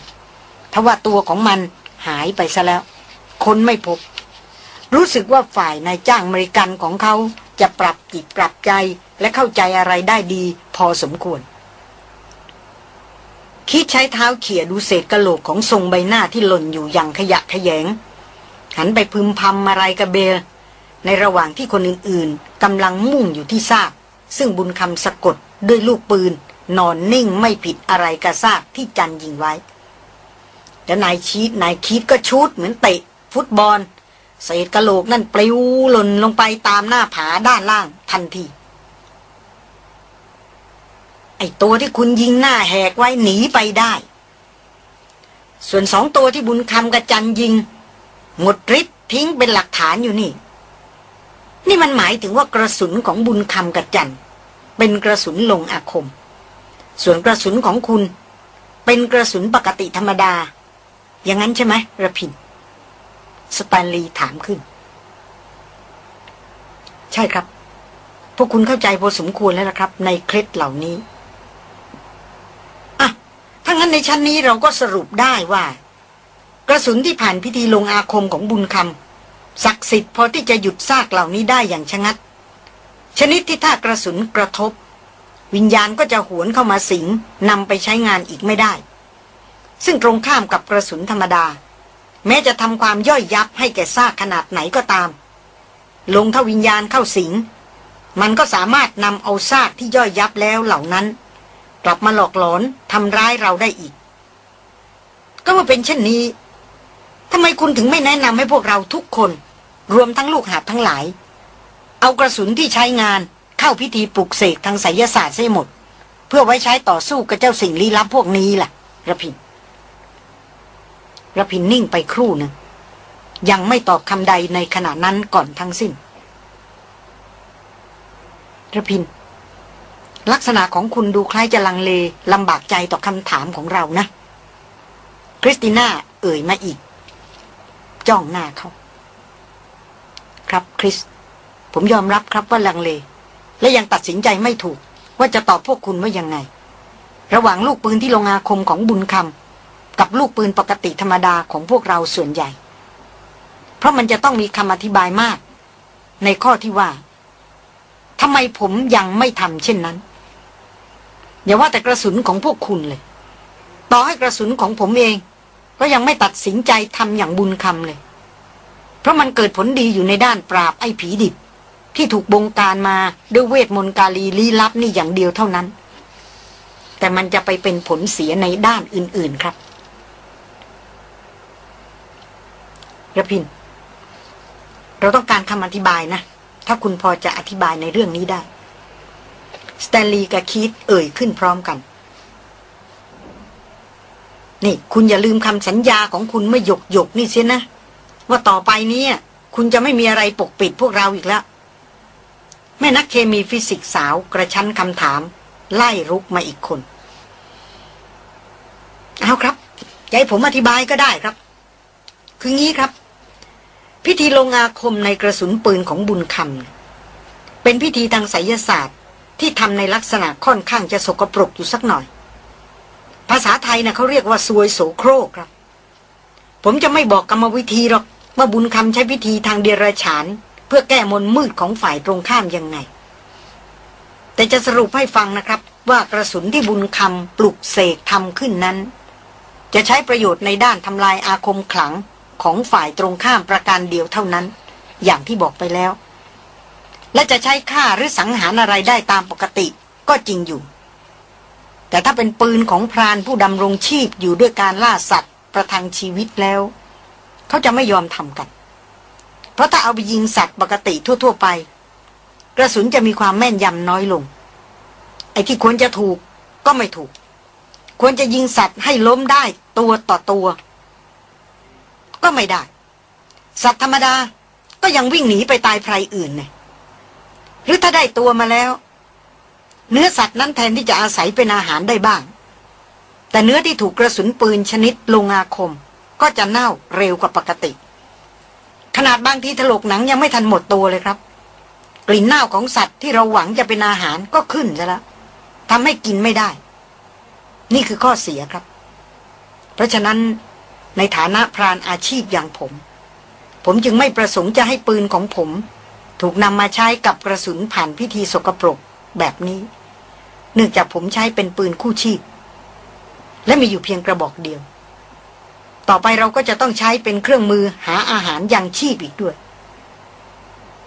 ทว่าตัวของมันหายไปซะแล้ว คนไม่พบ รู้สึกว่าฝ่ายนายจ้างอเมริกันของเขาจะปรับจิตปรับใจและเข้าใจอะไรได้ดีพอสมควร คิดใช้เท้าเขี่ยดูเศษกะโหลกของทรงใบหน้าที่หล่นอยู่อย่างขยะขยง หันไปพึมพำอะไรกับเบล ในระหว่างที่คนอื่นๆกำลังมุ่งอยู่ที่ซาก ซึ่งบุญคำสะกดด้วยลูกปืน นอนนิ่งไม่ผิดอะไรกับซากที่จันยิงไว้ และนายชีตนายคิดก็ชุดเหมือนเตะ ฟุตบอล เศษกะโหลกนั่นปลิวหล่นลงไปตามหน้าผาด้านล่างทันที ไอตัวที่คุณยิงหน้าแหกไว้หนีไปได้ ส่วนสองตัวที่บุญคำกับจันยิง หมดฤทธิ์ทิ้งเป็นหลักฐานอยู่นี่ นี่มันหมายถึงว่ากระสุนของบุญคำกับจันเป็นกระสุนลงอาคม ส่วนกระสุนของคุณ เป็นกระสุนปกติธรรมดา อย่างนั้นใช่ไหมระพินสแตนลีย์ถามขึ้น ใช่ครับ พวกคุณเข้าใจพอสมควรแล้วนะครับ ในเคล็ดเหล่านี้ งั้นในชั้นนี้เราก็สรุปได้ว่า กระสุนที่ผ่านพิธีลงอาคมของบุญคำศักดิ์สิทธิ์พอที่จะหยุดซากเหล่านี้ได้อย่างชะงัด ชนิดที่ถ้ากระสุนกระทบ วิญญาณก็จะหวนเข้ามาสิงนำไปใช้งานอีกไม่ได้ ซึ่งตรงข้ามกับกระสุนธรรมดา แม้จะทำความย่อยยับให้แก่ซากขนาดไหนก็ตาม ลงถ้าวิญญาณเข้าสิง มันก็สามารถนำเอาซากที่ย่อยยับแล้วเหล่านั้น กลับมาหลอกหลอนทำร้ายเราได้อีก ก็มาเป็นเช่นนี้ทำไมคุณถึงไม่แนะนำให้พวกเราทุกคน รวมทั้งลูกหาบทั้งหลาย เอากระสุนที่ใช้งานเข้าพิธีปลุกเสกทางไสยศาสตร์ใช่หมด เพื่อไว้ใช้ต่อสู้กับเจ้าสิ่งลี้ลับพวกนี้ล่ะระพินระพินนิ่งไปครู่หนึ่งยังไม่ตอบคำใดในขณะนั้นก่อนทั้งสิ้นระพิน ลักษณะของคุณดูคล้ายจะลังเลลำบากใจต่อคำถามของเรานะ คริสติน่าเอ่ยมาอีก จ้องหน้าเขา ครับคริส ผมยอมรับครับว่าลังเล และยังตัดสินใจไม่ถูก ว่าจะตอบพวกคุณว่ายังไง ระหว่างลูกปืนที่ลงอาคมของบุญคำกับลูกปืนปกติธรรมดาของพวกเราส่วนใหญ่ เพราะมันจะต้องมีคำอธิบายมาก ในข้อที่ว่าทำไมผมยังไม่ทำเช่นนั้น อย่าว่าแต่กระสุนของพวกคุณเลย ต่อให้กระสุนของผมเอง ก็ยังไม่ตัดสินใจทำอย่างบุญคำเลย เพราะมันเกิดผลดีอยู่ในด้านปราบไอ้ผีดิบ ที่ถูกบงการมาด้วยเวทมนต์กาลีลี้ลับนี่อย่างเดียวเท่านั้น แต่มันจะไปเป็นผลเสียในด้านอื่น ๆครับระพิน เราต้องการคำอธิบายนะ ถ้าคุณพอจะอธิบายในเรื่องนี้ได้ สแตนลีย์กับคีตเอ่ยขึ้นพร้อมกัน นี่ คุณอย่าลืมคำสัญญาของคุณเมื่อหยกหยกนี่เสียนะ ว่าต่อไปนี้คุณจะไม่มีอะไรปกปิดพวกเราอีกแล้ว แม่นักเคมีฟิสิกสาวกระชั้นคำถาม ไล่รุกมาอีกคน เอาครับจะให้ผมอธิบายก็ได้ครับ คืองี้ครับ พิธีลงอาคมในกระสุนปืนของบุญคำเป็นพิธีทางไสยศาสตร์ ที่ทำในลักษณะค่อนข้างจะสกปรกอยู่สักหน่อย ภาษาไทยนะ่ะเขาเรียกว่าซวยโสโครกครับ ผมจะไม่บอกกรรมวิธีหรอกว่าบุญคำใช้พิธีทางเดรัจฉาน เพื่อแก้มนมืดของฝ่ายตรงข้ามยังไง แต่จะสรุปให้ฟังนะครับ ว่ากระสุนที่บุญคำปลุกเสกทำขึ้นนั้น จะใช้ประโยชน์ในด้านทำลายอาคมขลังของฝ่ายตรงข้ามประการเดียวเท่านั้น อย่างที่บอกไปแล้ว และจะใช้ฆ่าหรือสังหารอะไรได้ตามปกติก็จริงอยู่ แต่ถ้าเป็นปืนของพรานผู้ดำรงชีพอยู่ด้วยการล่าสัตว์ประทังชีวิตแล้ว เขาจะไม่ยอมทำกัน เพราะถ้าเอาไปยิงสัตว์ปกติทั่ว ๆ ไป กระสุนจะมีความแม่นยำน้อยลง ไอ้ที่ควรจะถูกก็ไม่ถูก ควรจะยิงสัตว์ให้ล้มได้ตัวต่อตัว ก็ไม่ได้ สัตว์ธรรมดาก็ยังวิ่งหนีไปตายไพรอื่นเนี่ย หรือถ้าได้ตัวมาแล้ว เนื้อสัตว์นั้นแทนที่จะอาศัยเป็นอาหารได้บ้าง แต่เนื้อที่ถูกกระสุนปืนชนิดลงอาคม ก็จะเน่าเร็วกว่าปกติ ขนาดบางทีถลกหนังยังไม่ทันหมดตัวเลยครับ กลิ่นเน่าของสัตว์ที่เราหวังจะเป็นอาหารก็ขึ้นซะแล้วทำให้กินไม่ได้ นี่คือข้อเสียครับ เพราะฉะนั้นในฐานะพรานอาชีพอย่างผม ผมจึงไม่ประสงค์จะให้ปืนของผม ถูกนำมาใช้กับกระสุนผ่านพิธีสกปรกแบบนี้ เนื่องจากผมใช้เป็นปืนคู่ชีพ และมีอยู่เพียงกระบอกเดียว ต่อไปเราก็จะต้องใช้เป็นเครื่องมือหาอาหารยังชีพอีกด้วย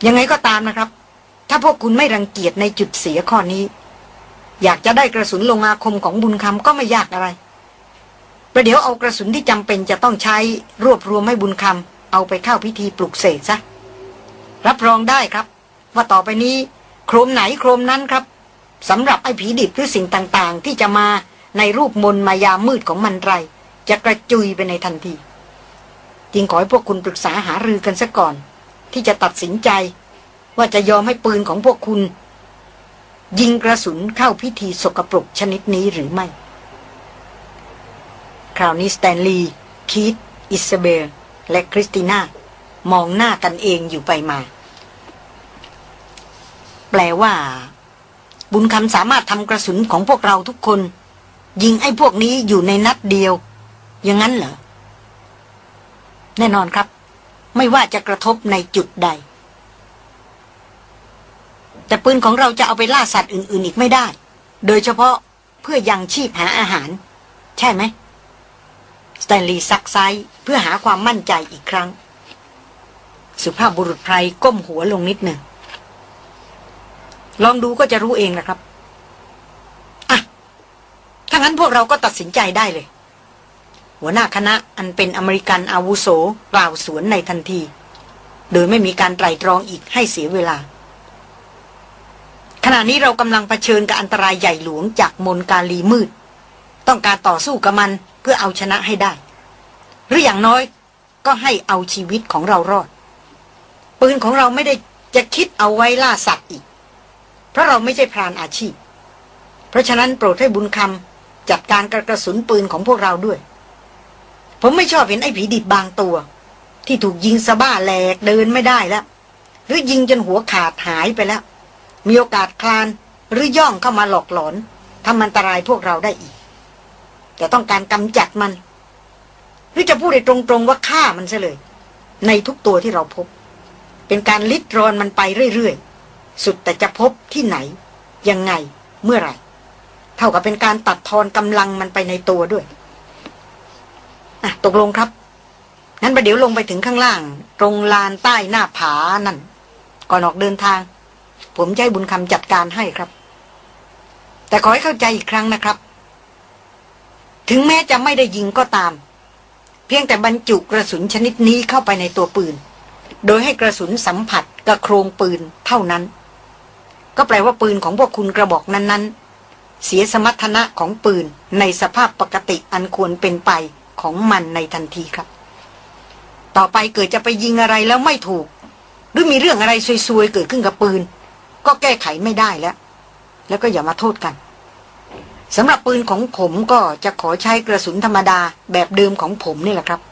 ยังไงก็ตามนะครับ ถ้าพวกคุณไม่รังเกียจในจุดเสียข้อนี้ อยากจะได้กระสุนลงอาคมของบุญคำก็ไม่ยากอะไรประเดี๋ยวเอากระสุนที่จำเป็นจะต้องใช้รวบรวมให้บุญคำเอาไปเข้าพิธีปลุกเสกซะ รับรองได้ครับ ว่าต่อไปนี้ โครมไหนโครมนั้นครับสำหรับไอ้ผีดิบหรือสิ่งต่างๆ ที่จะมาในรูปมนมายามืดของมันไร จะกระจุยไปในทันทีจึงขอให้พวกคุณปรึกษาหารือกันซะก่อน ที่จะตัดสินใจ ว่าจะยอมให้ปืนของพวกคุณ ยิงกระสุนเข้าพิธีสกปรกชนิดนี้หรือไม่ คราวนี้สแตนลีย์คีธอิซาเบลและคริสติน่า มองหน้ากันเองอยู่ไปมา แปลว่า บุญคำสามารถทำกระสุนของพวกเราทุกคน ยิงไอ้พวกนี้อยู่ในนัดเดียว อย่างนั้นเหรอ แน่นอนครับ ไม่ว่าจะกระทบในจุดใด แต่ปืนของเราจะเอาไปล่าสัตว์อื่น ๆ อีกไม่ได้ โดยเฉพาะเพื่อยังชีพหาอาหาร ใช่ไหมสแตนลีย์ซักไซเพื่อหาความมั่นใจอีกครั้ง สุภาพบุรุษไพรก้มหัวลงนิดหนึ่ง ลองดูก็จะรู้เองนะครับอะถ้างั้นพวกเราก็ตัดสินใจได้เลย หัวหน้าคณะอันเป็นอเมริกันอาวุโสกล่าวสวนในทันที โดยไม่มีการไตรตรองอีกให้เสียเวลา ขณะนี้เรากำลังเผชิญกับอันตรายใหญ่หลวงจากมนกาลีมืด ต้องการต่อสู้กับมันเพื่อเอาชนะให้ได้ หรืออย่างน้อยก็ให้เอาชีวิตของเรารอด ปืนของเราไม่ได้จะคิดเอาไว้ล่าสัตว์อีก เพราะเราไม่ใช่พรานอาชีพ เพราะฉะนั้นโปรดให้บุญคำจัดการกระกระสุนปืนของพวกเราด้วย ผมไม่ชอบเห็นไอ้ผีดิบบางตัว ที่ถูกยิงสะบ้าแหลกเดินไม่ได้แล้ว หรือยิงจนหัวขาดหายไปแล้ว มีโอกาสคลานหรือย่องเข้ามาหลอกหลอนทำอันตรายพวกเราได้อีก แต่ต้องการกำจัดมัน หรือจะพูดได้ตรงๆว่าฆ่ามันซะเลย ในทุกตัวที่เราพบ เป็นการลิดรอนมันไปเรื่อยๆ สุดแต่จะพบที่ไหน ยังไงเมื่อไหร่ เท่ากับเป็นการตัดทอนกำลังมันไปในตัวด้วยอะตกลงครับงั้นประเดี๋ยวลงไปถึงข้างล่าง ตรงลานใต้หน้าผานั่น ก่อนออกเดินทาง ผมจะให้บุญคำจัดการให้ครับ แต่ขอให้เข้าใจอีกครั้งนะครับ ถึงแม้จะไม่ได้ยิงก็ตาม เพียงแต่บรรจุกระสุนชนิดนี้เข้าไปในตัวปืน โดยให้กระสุนสัมผัสกับโครงปืนเท่านั้น ก็แปลว่าปืนของพวกคุณกระบอกนั้นๆ เสียสมรรถนะของปืนในสภาพปกติอันควรเป็นไปของมันในทันทีครับ ต่อไปเกิดจะไปยิงอะไรแล้วไม่ถูก หรือมีเรื่องอะไรซวยๆเกิดขึ้นกับปืน ก็แก้ไขไม่ได้แล้ว แล้วก็อย่ามาโทษกันสำหรับปืนของผมก็จะขอใช้กระสุนธรรมดาแบบเดิมของผมนี่แหละครับ